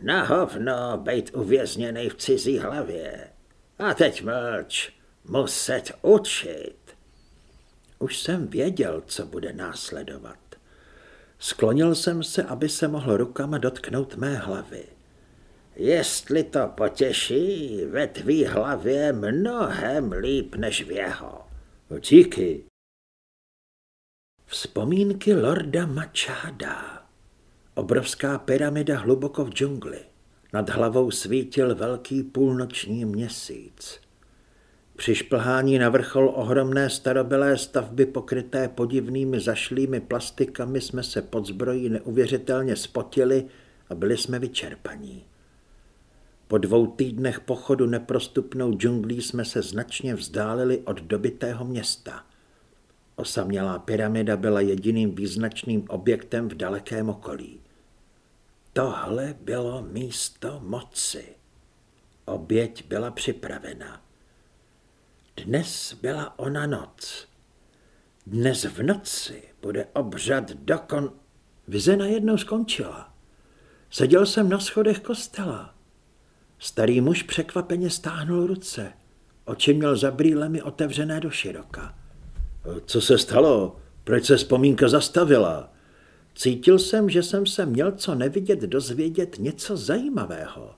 Na hovno být uvězněný v cizí hlavě. A teď mlč, muset učit. Už jsem věděl, co bude následovat. Sklonil jsem se, aby se mohl rukama dotknout mé hlavy. Jestli to potěší, ve tvý hlavě mnohem líp než v jeho. Díky. Vzpomínky lorda Mačáda. Obrovská pyramida hluboko v džungli. Nad hlavou svítil velký půlnoční měsíc. Při šplhání na vrchol ohromné starobylé stavby pokryté podivnými zašlými plastikami jsme se pod zbrojí neuvěřitelně spotili a byli jsme vyčerpaní. Po dvou týdnech pochodu neprostupnou džunglí jsme se značně vzdálili od dobitého města. Osamělá pyramida byla jediným význačným objektem v dalekém okolí. Tohle bylo místo moci. Oběť byla připravena. Dnes byla ona noc. Dnes v noci bude obřad dokon... Vize najednou skončila. Seděl jsem na schodech kostela. Starý muž překvapeně stáhnul ruce. Oči měl za brýlemi otevřené do široka. Co se stalo? Proč se vzpomínka zastavila? Cítil jsem, že jsem se měl co nevidět dozvědět něco zajímavého.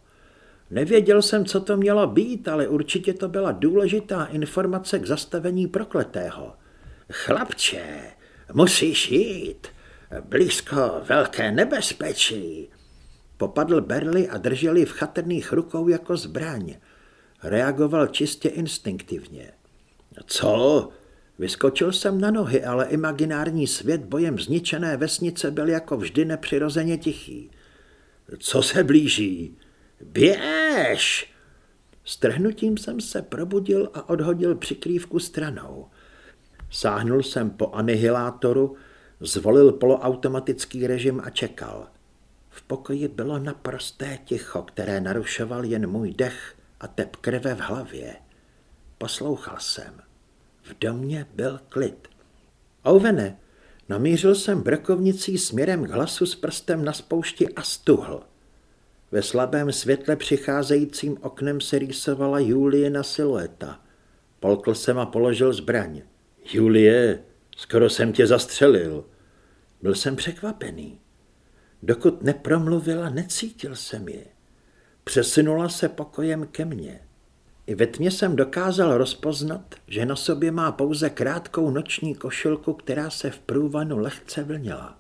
Nevěděl jsem, co to mělo být, ale určitě to byla důležitá informace k zastavení prokletého. Chlapče, musíš jít. Blízko velké nebezpečí. Popadl Berly a držel ji v chatrných rukou jako zbraň. Reagoval čistě instinktivně. Co? Vyskočil jsem na nohy, ale imaginární svět bojem zničené vesnice byl jako vždy nepřirozeně tichý. Co se blíží? Běž! Strhnutím jsem se probudil a odhodil přikrývku stranou. Sáhnul jsem po anihilátoru, zvolil poloautomatický režim a čekal. V pokoji bylo naprosté ticho, které narušoval jen můj dech a tep krve v hlavě. Poslouchal jsem. V domě byl klid. Ouvene, namířil jsem brokovnicí směrem k hlasu s prstem na spoušti a stuhl. Ve slabém světle přicházejícím oknem se rýsovala Julie na silueta. Polkl jsem a položil zbraň. Julie, skoro jsem tě zastřelil. Byl jsem překvapený. Dokud nepromluvila, necítil jsem ji. Přesunula se pokojem ke mně. I ve tmě jsem dokázal rozpoznat, že na sobě má pouze krátkou noční košilku, která se v průvanu lehce vlnila.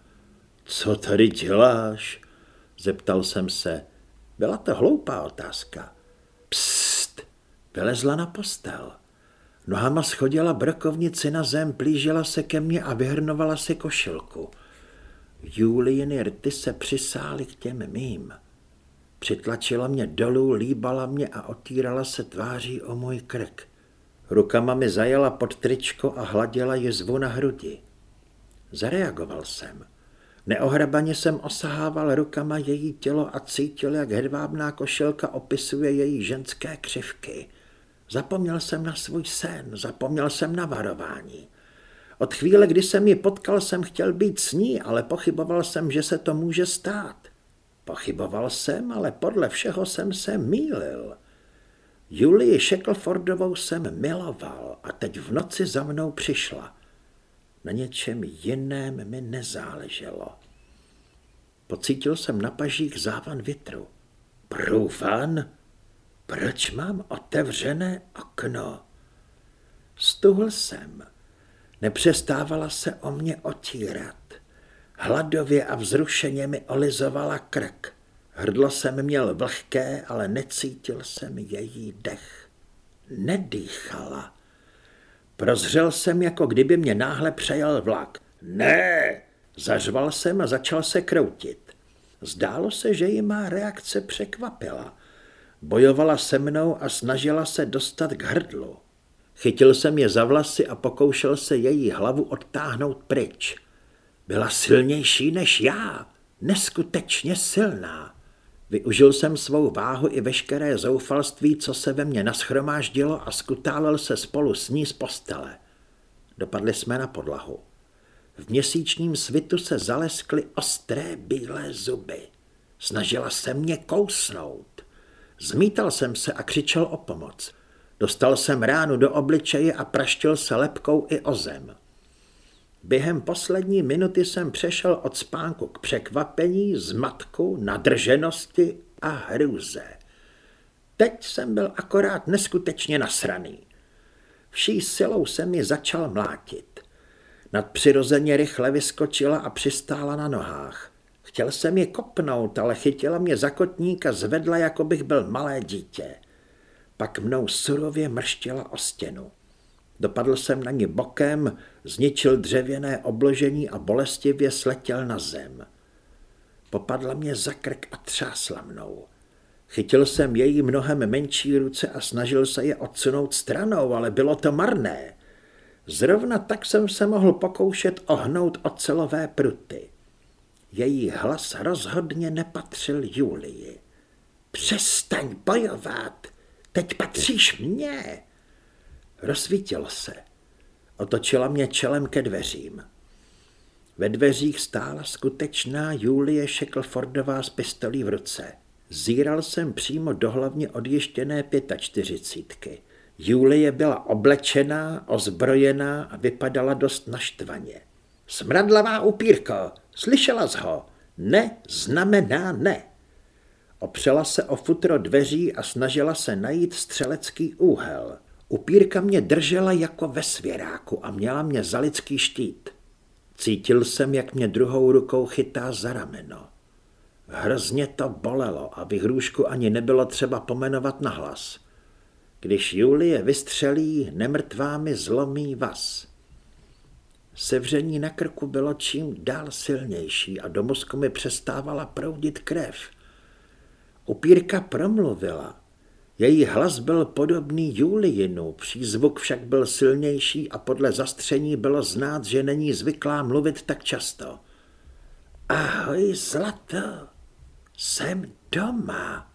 Co tady děláš? Zeptal jsem se. Byla to hloupá otázka. Psst, vylezla na postel. Nohama schodila brokovnici na zem, plížila se ke mně a vyhrnovala si košilku. Juliiny rty se přisály k těm mým. Přitlačila mě dolů, líbala mě a otírala se tváří o můj krk. Rukama mi zajela pod tričko a hladila jezvu na hrudi. Zareagoval jsem. Neohrabaně jsem osahával rukama její tělo a cítil, jak hedvábná košilka opisuje její ženské křivky. Zapomněl jsem na svůj sen, zapomněl jsem na varování. Od chvíle, kdy jsem ji potkal, jsem chtěl být s ní, ale pochyboval jsem, že se to může stát. Pochyboval jsem, ale podle všeho jsem se mýlil. Julii Shacklefordovou jsem miloval a teď v noci za mnou přišla. Na něčem jiném mi nezáleželo. Pocítil jsem na pažích závan větru. Průvan? Proč mám otevřené okno? Stuhl jsem. Nepřestávala se o mě otírat. Hladově a vzrušeně mi olizovala krk. Hrdlo jsem měl vlhké, ale necítil jsem její dech. Nedýchala. Prozřel jsem, jako kdyby mě náhle přejel vlak. Ne! Zařval jsem a začal se kroutit. Zdálo se, že ji má reakce překvapila. Bojovala se mnou a snažila se dostat k hrdlu. Chytil jsem je za vlasy a pokoušel se její hlavu odtáhnout pryč. Byla silnější než já, neskutečně silná. Využil jsem svou váhu i veškeré zoufalství, co se ve mně naschromáždilo a skutálel se spolu s ní z postele. Dopadli jsme na podlahu. V měsíčním svitu se zaleskly ostré bílé zuby. Snažila se mě kousnout. Zmítal jsem se a křičel o pomoc. Dostal jsem ránu do obličeje a praštil se lepkou i o zem. Během poslední minuty jsem přešel od spánku k překvapení, zmatku, nadrženosti a hrůze. Teď jsem byl akorát neskutečně nasraný. Vší silou se mi začal mlátit. Nadpřirozeně rychle vyskočila a přistála na nohách. Chtěl jsem ji kopnout, ale chytila mě za kotník a zvedla, jako bych byl malé dítě. Pak mnou surově mrštila o stěnu. Dopadl jsem na ní bokem, zničil dřevěné obložení a bolestivě sletěl na zem. Popadla mě za krk a třásla mnou. Chytil jsem její mnohem menší ruce a snažil se je odsunout stranou, ale bylo to marné. Zrovna tak jsem se mohl pokoušet ohnout ocelové pruty. Její hlas rozhodně nepatřil Julii. Přestaň bojovat, teď patříš mně. Rozsvítil se. Otočila mě čelem ke dveřím. Ve dveřích stála skutečná Julie Shacklefordová s pistolí v ruce. Zíral jsem přímo do hlavně odjištěné pětačtyřicítky. Julie byla oblečená, ozbrojená a vypadala dost naštvaně. Smradlavá upírko, slyšela z ho. Ne znamená ne. Opřela se o futro dveří a snažila se najít střelecký úhel. Upírka mě držela jako ve svěráku a měla mě za lidský štít. Cítil jsem, jak mě druhou rukou chytá za rameno. Hrozně to bolelo a vyhrůžku ani nebylo třeba pomenovat nahlas. Když Julie vystřelí, nemrtvá mi zlomí vás. Sevření na krku bylo čím dál silnější a do mozku mi přestávala proudit krev. Upírka promluvila. Její hlas byl podobný Julijinu, přízvuk však byl silnější a podle zastření bylo znát, že není zvyklá mluvit tak často. Ahoj, zlato, jsem doma.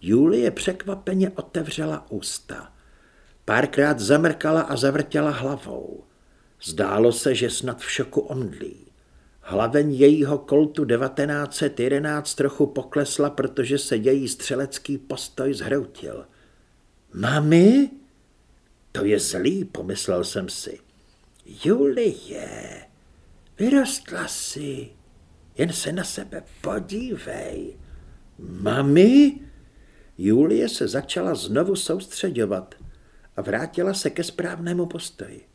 Julie překvapeně otevřela ústa. Párkrát zamrkala a zavrtěla hlavou. Zdálo se, že snad v šoku omdlí. Hlaveň jejího koltu 1911 trochu poklesla, protože se její střelecký postoj zhroutil. Mami? To je zlý, pomyslel jsem si. Julie, vyrostla si, jen se na sebe podívej. Mami? Julie se začala znovu soustředovat a vrátila se ke správnému postoji.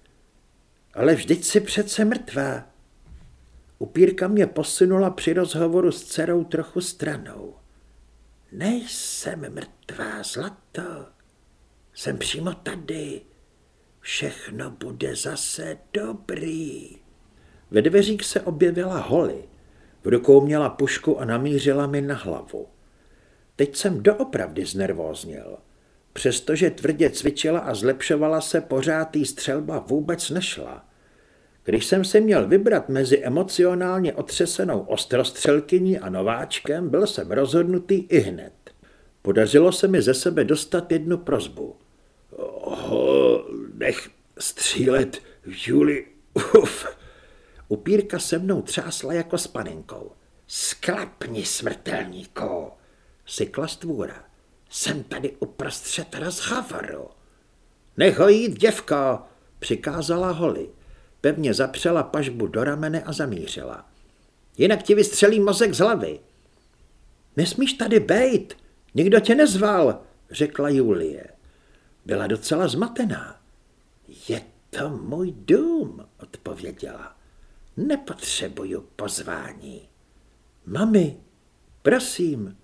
Ale vždyť si přece mrtvá. Upírka mě posunula při rozhovoru s dcerou trochu stranou. Nejsem mrtvá, zlato. Jsem přímo tady. Všechno bude zase dobrý. Ve dveřích se objevila Holly. V rukou měla pušku a namířila mi na hlavu. Teď jsem doopravdy znervózněl. Přestože tvrdě cvičila a zlepšovala se, pořád jí střelba vůbec nešla. Když jsem si měl vybrat mezi emocionálně otřesenou ostrostřelkyní a nováčkem, byl jsem rozhodnutý i hned. Podařilo se mi ze sebe dostat jednu prozbu. Ho, nech střílet, Juli, uf. Upírka se mnou třásla jako s paninkou. Sklapni, smrtelníku, sykla stvůra. Jsem tady uprostřed rozhovoru. Nech ho jít, děvko, přikázala Holly. Pevně zapřela pažbu do ramene a zamířila. Jinak ti vystřelí mozek z hlavy. Nesmíš tady bejt, nikdo tě nezval, řekla Julie. Byla docela zmatená. Je to můj dům, odpověděla. Nepotřebuju pozvání. Mami, prosím,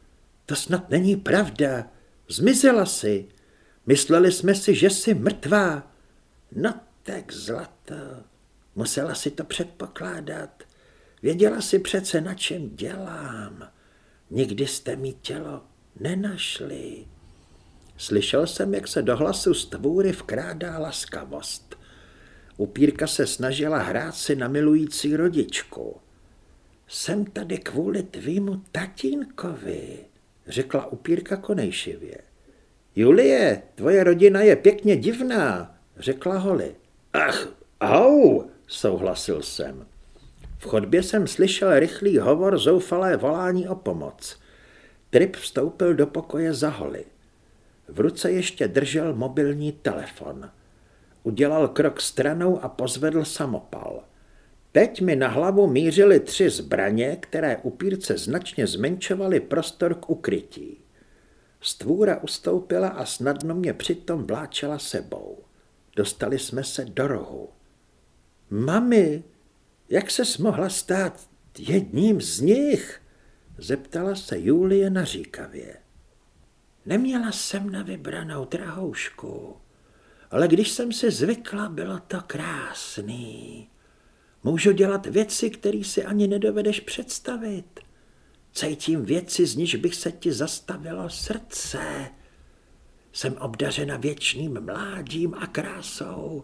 to snad není pravda. Zmizela si. Mysleli jsme si, že jsi mrtvá. No tak zlato, musela si to předpokládat. Věděla si přece, na čem dělám. Nikdy jste mi tělo nenašli. Slyšel jsem, jak se do hlasu stvůry vkrádá laskavost. Upírka se snažila hrát si na milující rodičku. Jsem tady kvůli tvýmu tatínkovi, řekla upírka konejšivě. Julie, tvoje rodina je pěkně divná, řekla Holly. Ach, au, souhlasil jsem. V chodbě jsem slyšel rychlý hovor, zoufalé volání o pomoc. Trip vstoupil do pokoje za Holly. V ruce ještě držel mobilní telefon. Udělal krok stranou a pozvedl samopal. Teď mi na hlavu mířily tři zbraně, které upírce značně zmenšovaly prostor k ukrytí. Stvůra ustoupila a snadno mě přitom vláčela sebou. Dostali jsme se do rohu. Mami, jak se mohla stát jedním z nich? Zeptala se Julie naříkavě. Neměla jsem na vybranou drahoušku, ale když jsem si zvykla, bylo to krásný. Můžu dělat věci, které si ani nedovedeš představit. Cítím věci, z níž bych se ti zastavilo srdce. Jsem obdařena věčným mládím a krásou.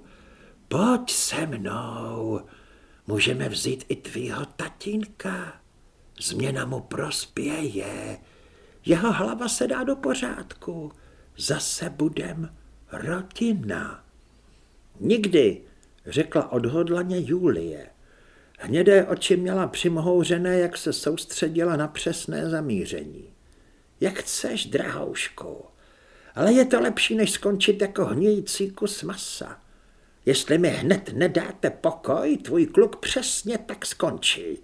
Pojď se mnou, můžeme vzít i tvýho tatínka. Změna mu prospěje, jeho hlava se dá do pořádku. Zase budem rodina. Nikdy, řekla odhodlaně Julie. Hnědé oči měla přimhouřené, jak se soustředila na přesné zamíření. Jak chceš, drahoušku, ale je to lepší, než skončit jako hnějící kus masa. Jestli mi hned nedáte pokoj, tvůj kluk přesně tak skončí.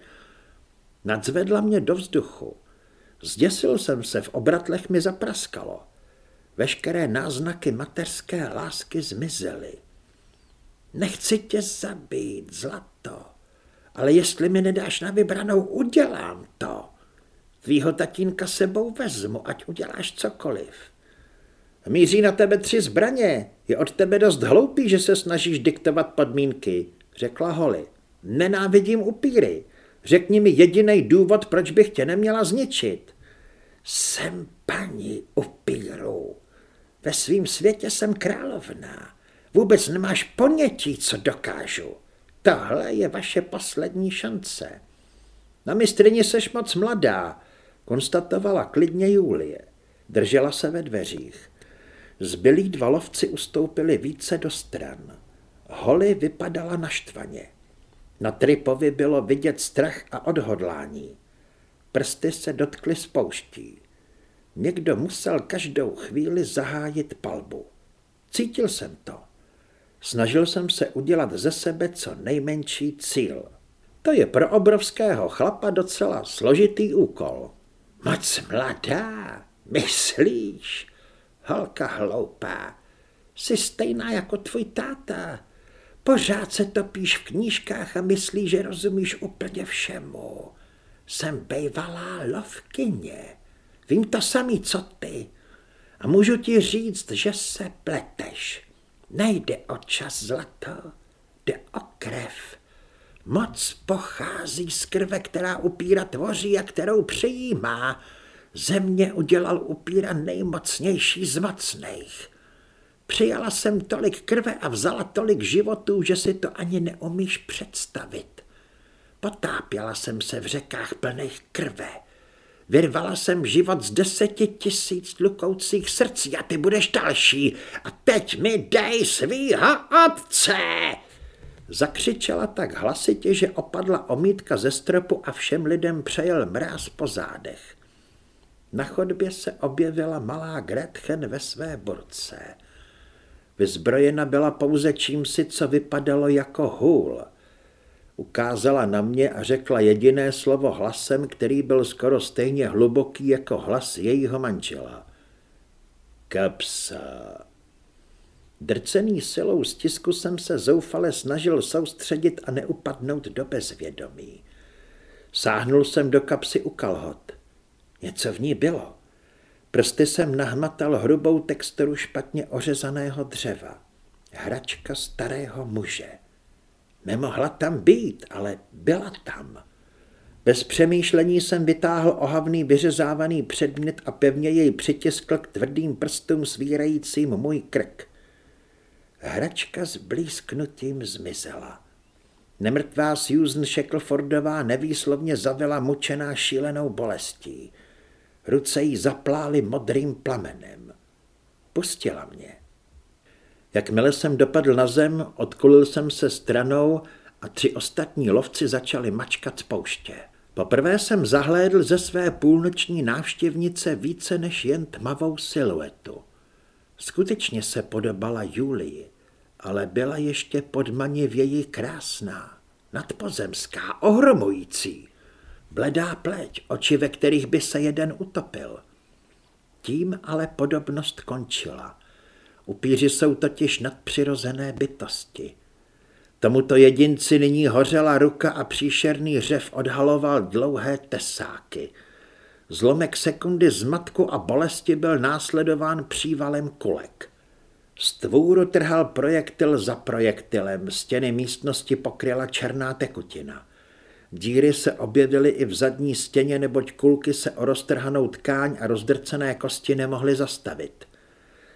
Nadzvedla mě do vzduchu. Zděsil jsem se, v obratlech mi zapraskalo. Veškeré náznaky mateřské lásky zmizely. Nechci tě zabít, zlato, ale jestli mi nedáš na vybranou, udělám to. Tvýho tatínka sebou vezmu, ať uděláš cokoliv. Míří na tebe tři zbraně. Je od tebe dost hloupý, že se snažíš diktovat podmínky, řekla Holly. Nenávidím upíry. Řekni mi jediný důvod, proč bych tě neměla zničit. Jsem paní upíru. Ve svém světě jsem královna. Vůbec nemáš ponětí, co dokážu. Tohle je vaše poslední šance. Na mistrině seš moc mladá, konstatovala klidně Julie. Držela se ve dveřích. Zbylí dva lovci ustoupili více do stran. Holly vypadala naštvaně. Na Tripovi bylo vidět strach a odhodlání. Prsty se dotkly spouští. Někdo musel každou chvíli zahájit palbu. Cítil jsem to. Snažil jsem se udělat ze sebe co nejmenší cíl. To je pro obrovského chlapa docela složitý úkol. Moc mladá, myslíš? Holka hloupá, jsi stejná jako tvůj táta. Pořád se topíš v knížkách a myslíš, že rozumíš úplně všemu. Jsem bejvalá lovkyně. Vím to samý, co ty. A můžu ti říct, že se pleteš. Nejde o čas zlato, jde o krev. Moc pochází z krve, která upíra tvoří a kterou přijímá. Země udělal upíra nejmocnější z mocných. Přijala jsem tolik krve a vzala tolik životů, že si to ani neumíš představit. Potápěla jsem se v řekách plných krve. Vyrvala jsem život z deseti tisíc tlukoucích srdcí a ty budeš další. A teď mi dej svýho otce! Zakřičela tak hlasitě, že opadla omítka ze stropu a všem lidem přejel mráz po zádech. Na chodbě se objevila malá Gretchen ve své borce. Vyzbrojena byla pouze čímsi, co vypadalo jako hůl. Ukázala na mě a řekla jediné slovo hlasem, který byl skoro stejně hluboký jako hlas jejího manžela. Kapsa. Drcený silou stisku jsem se zoufale snažil soustředit a neupadnout do bezvědomí. Sáhnul jsem do kapsy u kalhot. Něco v ní bylo. Prsty jsem nahmatal hrubou texturu špatně ořezaného dřeva. Hračka starého muže. Nemohla tam být, ale byla tam. Bez přemýšlení jsem vytáhl ohavný vyřezávaný předmět a pevně jej přitiskl k tvrdým prstům svírajícím můj krk. Hračka s blízknutím zmizela. Nemrtvá Susan Shacklefordová nevýslovně zavila mučená šílenou bolestí. Ruce jí zaplály modrým plamenem. Pustila mě. Jakmile jsem dopadl na zem, odkulil jsem se stranou a tři ostatní lovci začali mačkat z pouště. Poprvé jsem zahlédl ze své půlnoční návštěvnice více než jen tmavou siluetu. Skutečně se podobala Julii, ale byla ještě podmanivěji krásná, nadpozemská, ohromující. Bledá pleť, oči, ve kterých by se jeden utopil. Tím ale podobnost končila. Upíři jsou totiž nadpřirozené bytosti. Tomuto jedinci nyní hořela ruka a příšerný řev odhaloval dlouhé tesáky. Zlomek sekundy zmatku a bolesti byl následován přívalem kulek. Z tvůru trhal projektil za projektilem, stěny místnosti pokryla černá tekutina. Díry se objevily i v zadní stěně, neboť kulky se o roztrhanou tkáň a rozdrcené kosti nemohly zastavit.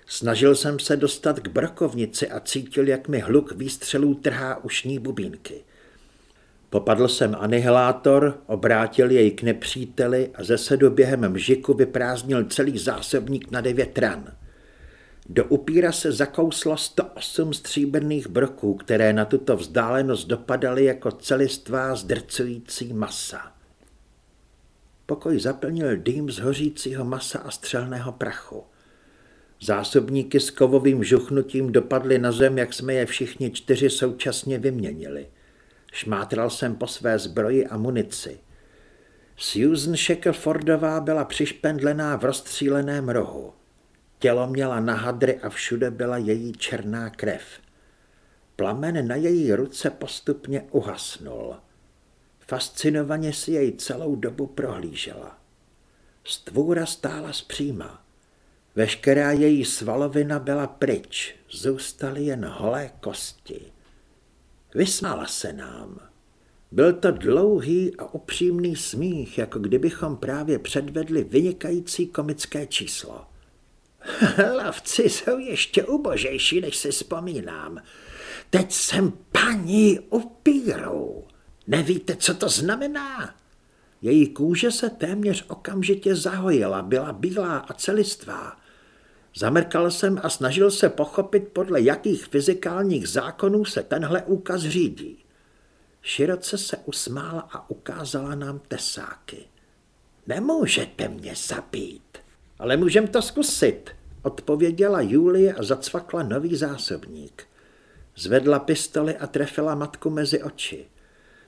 Snažil jsem se dostat k brokovnici a cítil, jak mi hluk výstřelů trhá ušní bubínky. Popadl jsem anihilátor, obrátil jej k nepříteli a ze sedu během mžiku vyprázdnil celý zásobník na devět ran. Do upíra se zakouslo 108 stříbrných broků, které na tuto vzdálenost dopadaly jako celistvá zdrcující masa. Pokoj zaplnil dým z hořícího masa a střelného prachu. Zásobníky s kovovým žuchnutím dopadly na zem, jak jsme je všichni čtyři současně vyměnili. Šmátral jsem po své zbroji a munici. Susan Shackelfordová byla přišpendlená v rozstříleném rohu. Tělo měla na hadry a všude byla její černá krev. Plamen na její ruce postupně uhasnul. Fascinovaně si jej celou dobu prohlížela. Stvůra stála zpříma. Veškerá její svalovina byla pryč, zůstaly jen holé kosti. Vysmála se nám. Byl to dlouhý a upřímný smích, jako kdybychom právě předvedli vynikající komické číslo. [laughs] Lavci jsou ještě ubožejší, než si vzpomínám. Teď jsem paní upírou. Nevíte, co to znamená? Její kůže se téměř okamžitě zahojila, byla bílá a celistvá. Zamrkal jsem a snažil se pochopit, podle jakých fyzikálních zákonů se tenhle úkaz řídí. Široce se usmála a ukázala nám tesáky. Nemůžete mě zabít. Ale můžem to zkusit, odpověděla Julie a zacvakla nový zásobník. Zvedla pistoli a trefila matku mezi oči.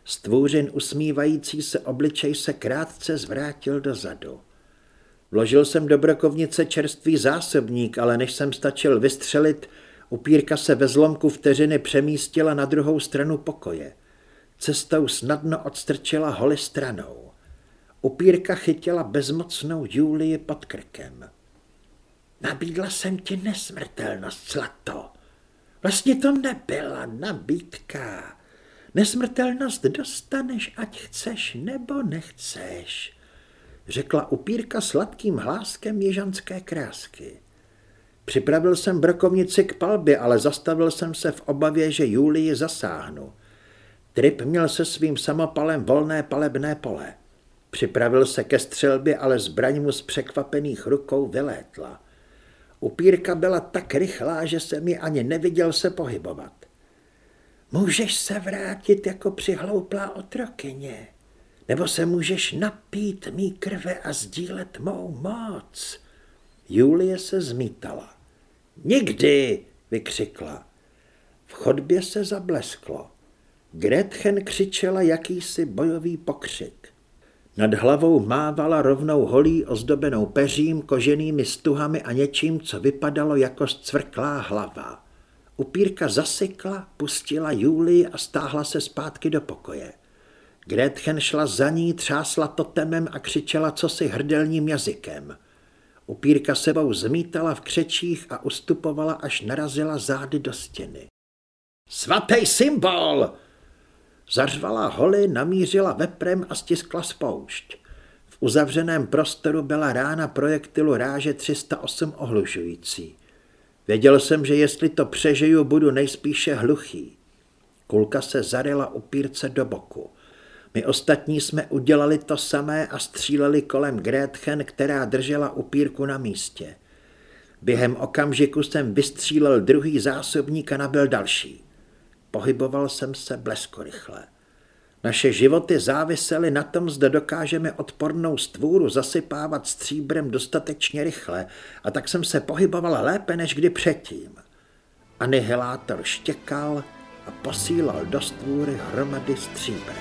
Stvůřin usmívající se obličej se krátce zvrátil dozadu. Vložil jsem do brokovnice čerstvý zásobník, ale než jsem stačil vystřelit, upírka se ve zlomku vteřiny přemístila na druhou stranu pokoje. Cestou snadno odstrčila holy stranou. Upírka chytila bezmocnou Julii pod krkem. Nabídla jsem ti nesmrtelnost, zlato. Vlastně to nebyla nabídka. Nesmrtelnost dostaneš, ať chceš nebo nechceš, řekla upírka sladkým hláskem ježanské krásky. Připravil jsem brokovnici k palbě, ale zastavil jsem se v obavě, že Julii zasáhnu. Trip měl se svým samopalem volné palebné pole. Připravil se ke střelbě, ale zbraň mu z překvapených rukou vylétla. Upírka byla tak rychlá, že jsem ji ani neviděl se pohybovat. Můžeš se vrátit jako přihlouplá otrokyně, nebo se můžeš napít mý krve a sdílet mou moc. Julie se zmítala. Nikdy, vykřikla. V chodbě se zablesklo. Gretchen křičela jakýsi bojový pokřik. Nad hlavou mávala rovnou holí ozdobenou peřím, koženými stuhami a něčím, co vypadalo jako zcvrklá hlava. Upírka zasykla, pustila Julii a stáhla se zpátky do pokoje. Gretchen šla za ní, třásla totemem a křičela cosi hrdelním jazykem. Upírka sebou zmítala v křečích a ustupovala, až narazila zády do stěny. Svatý symbol! Zařvala holy, namířila veprem a stiskla spoušť. V uzavřeném prostoru byla rána projektilu ráže 308 ohlužující. Věděl jsem, že jestli to přežiju, budu nejspíše hluchý. Kulka se zarila upírce do boku. My ostatní jsme udělali to samé a stříleli kolem Gretchen, která držela upírku na místě. Během okamžiku jsem vystřílel druhý zásobník a nabil další. Pohyboval jsem se bleskorychle. Naše životy závisely na tom, zda dokážeme odpornou stvůru zasypávat stříbrem dostatečně rychle a tak jsem se pohyboval lépe než kdy předtím. Anihilátor štěkal a posílal do stvůry hromady stříbra.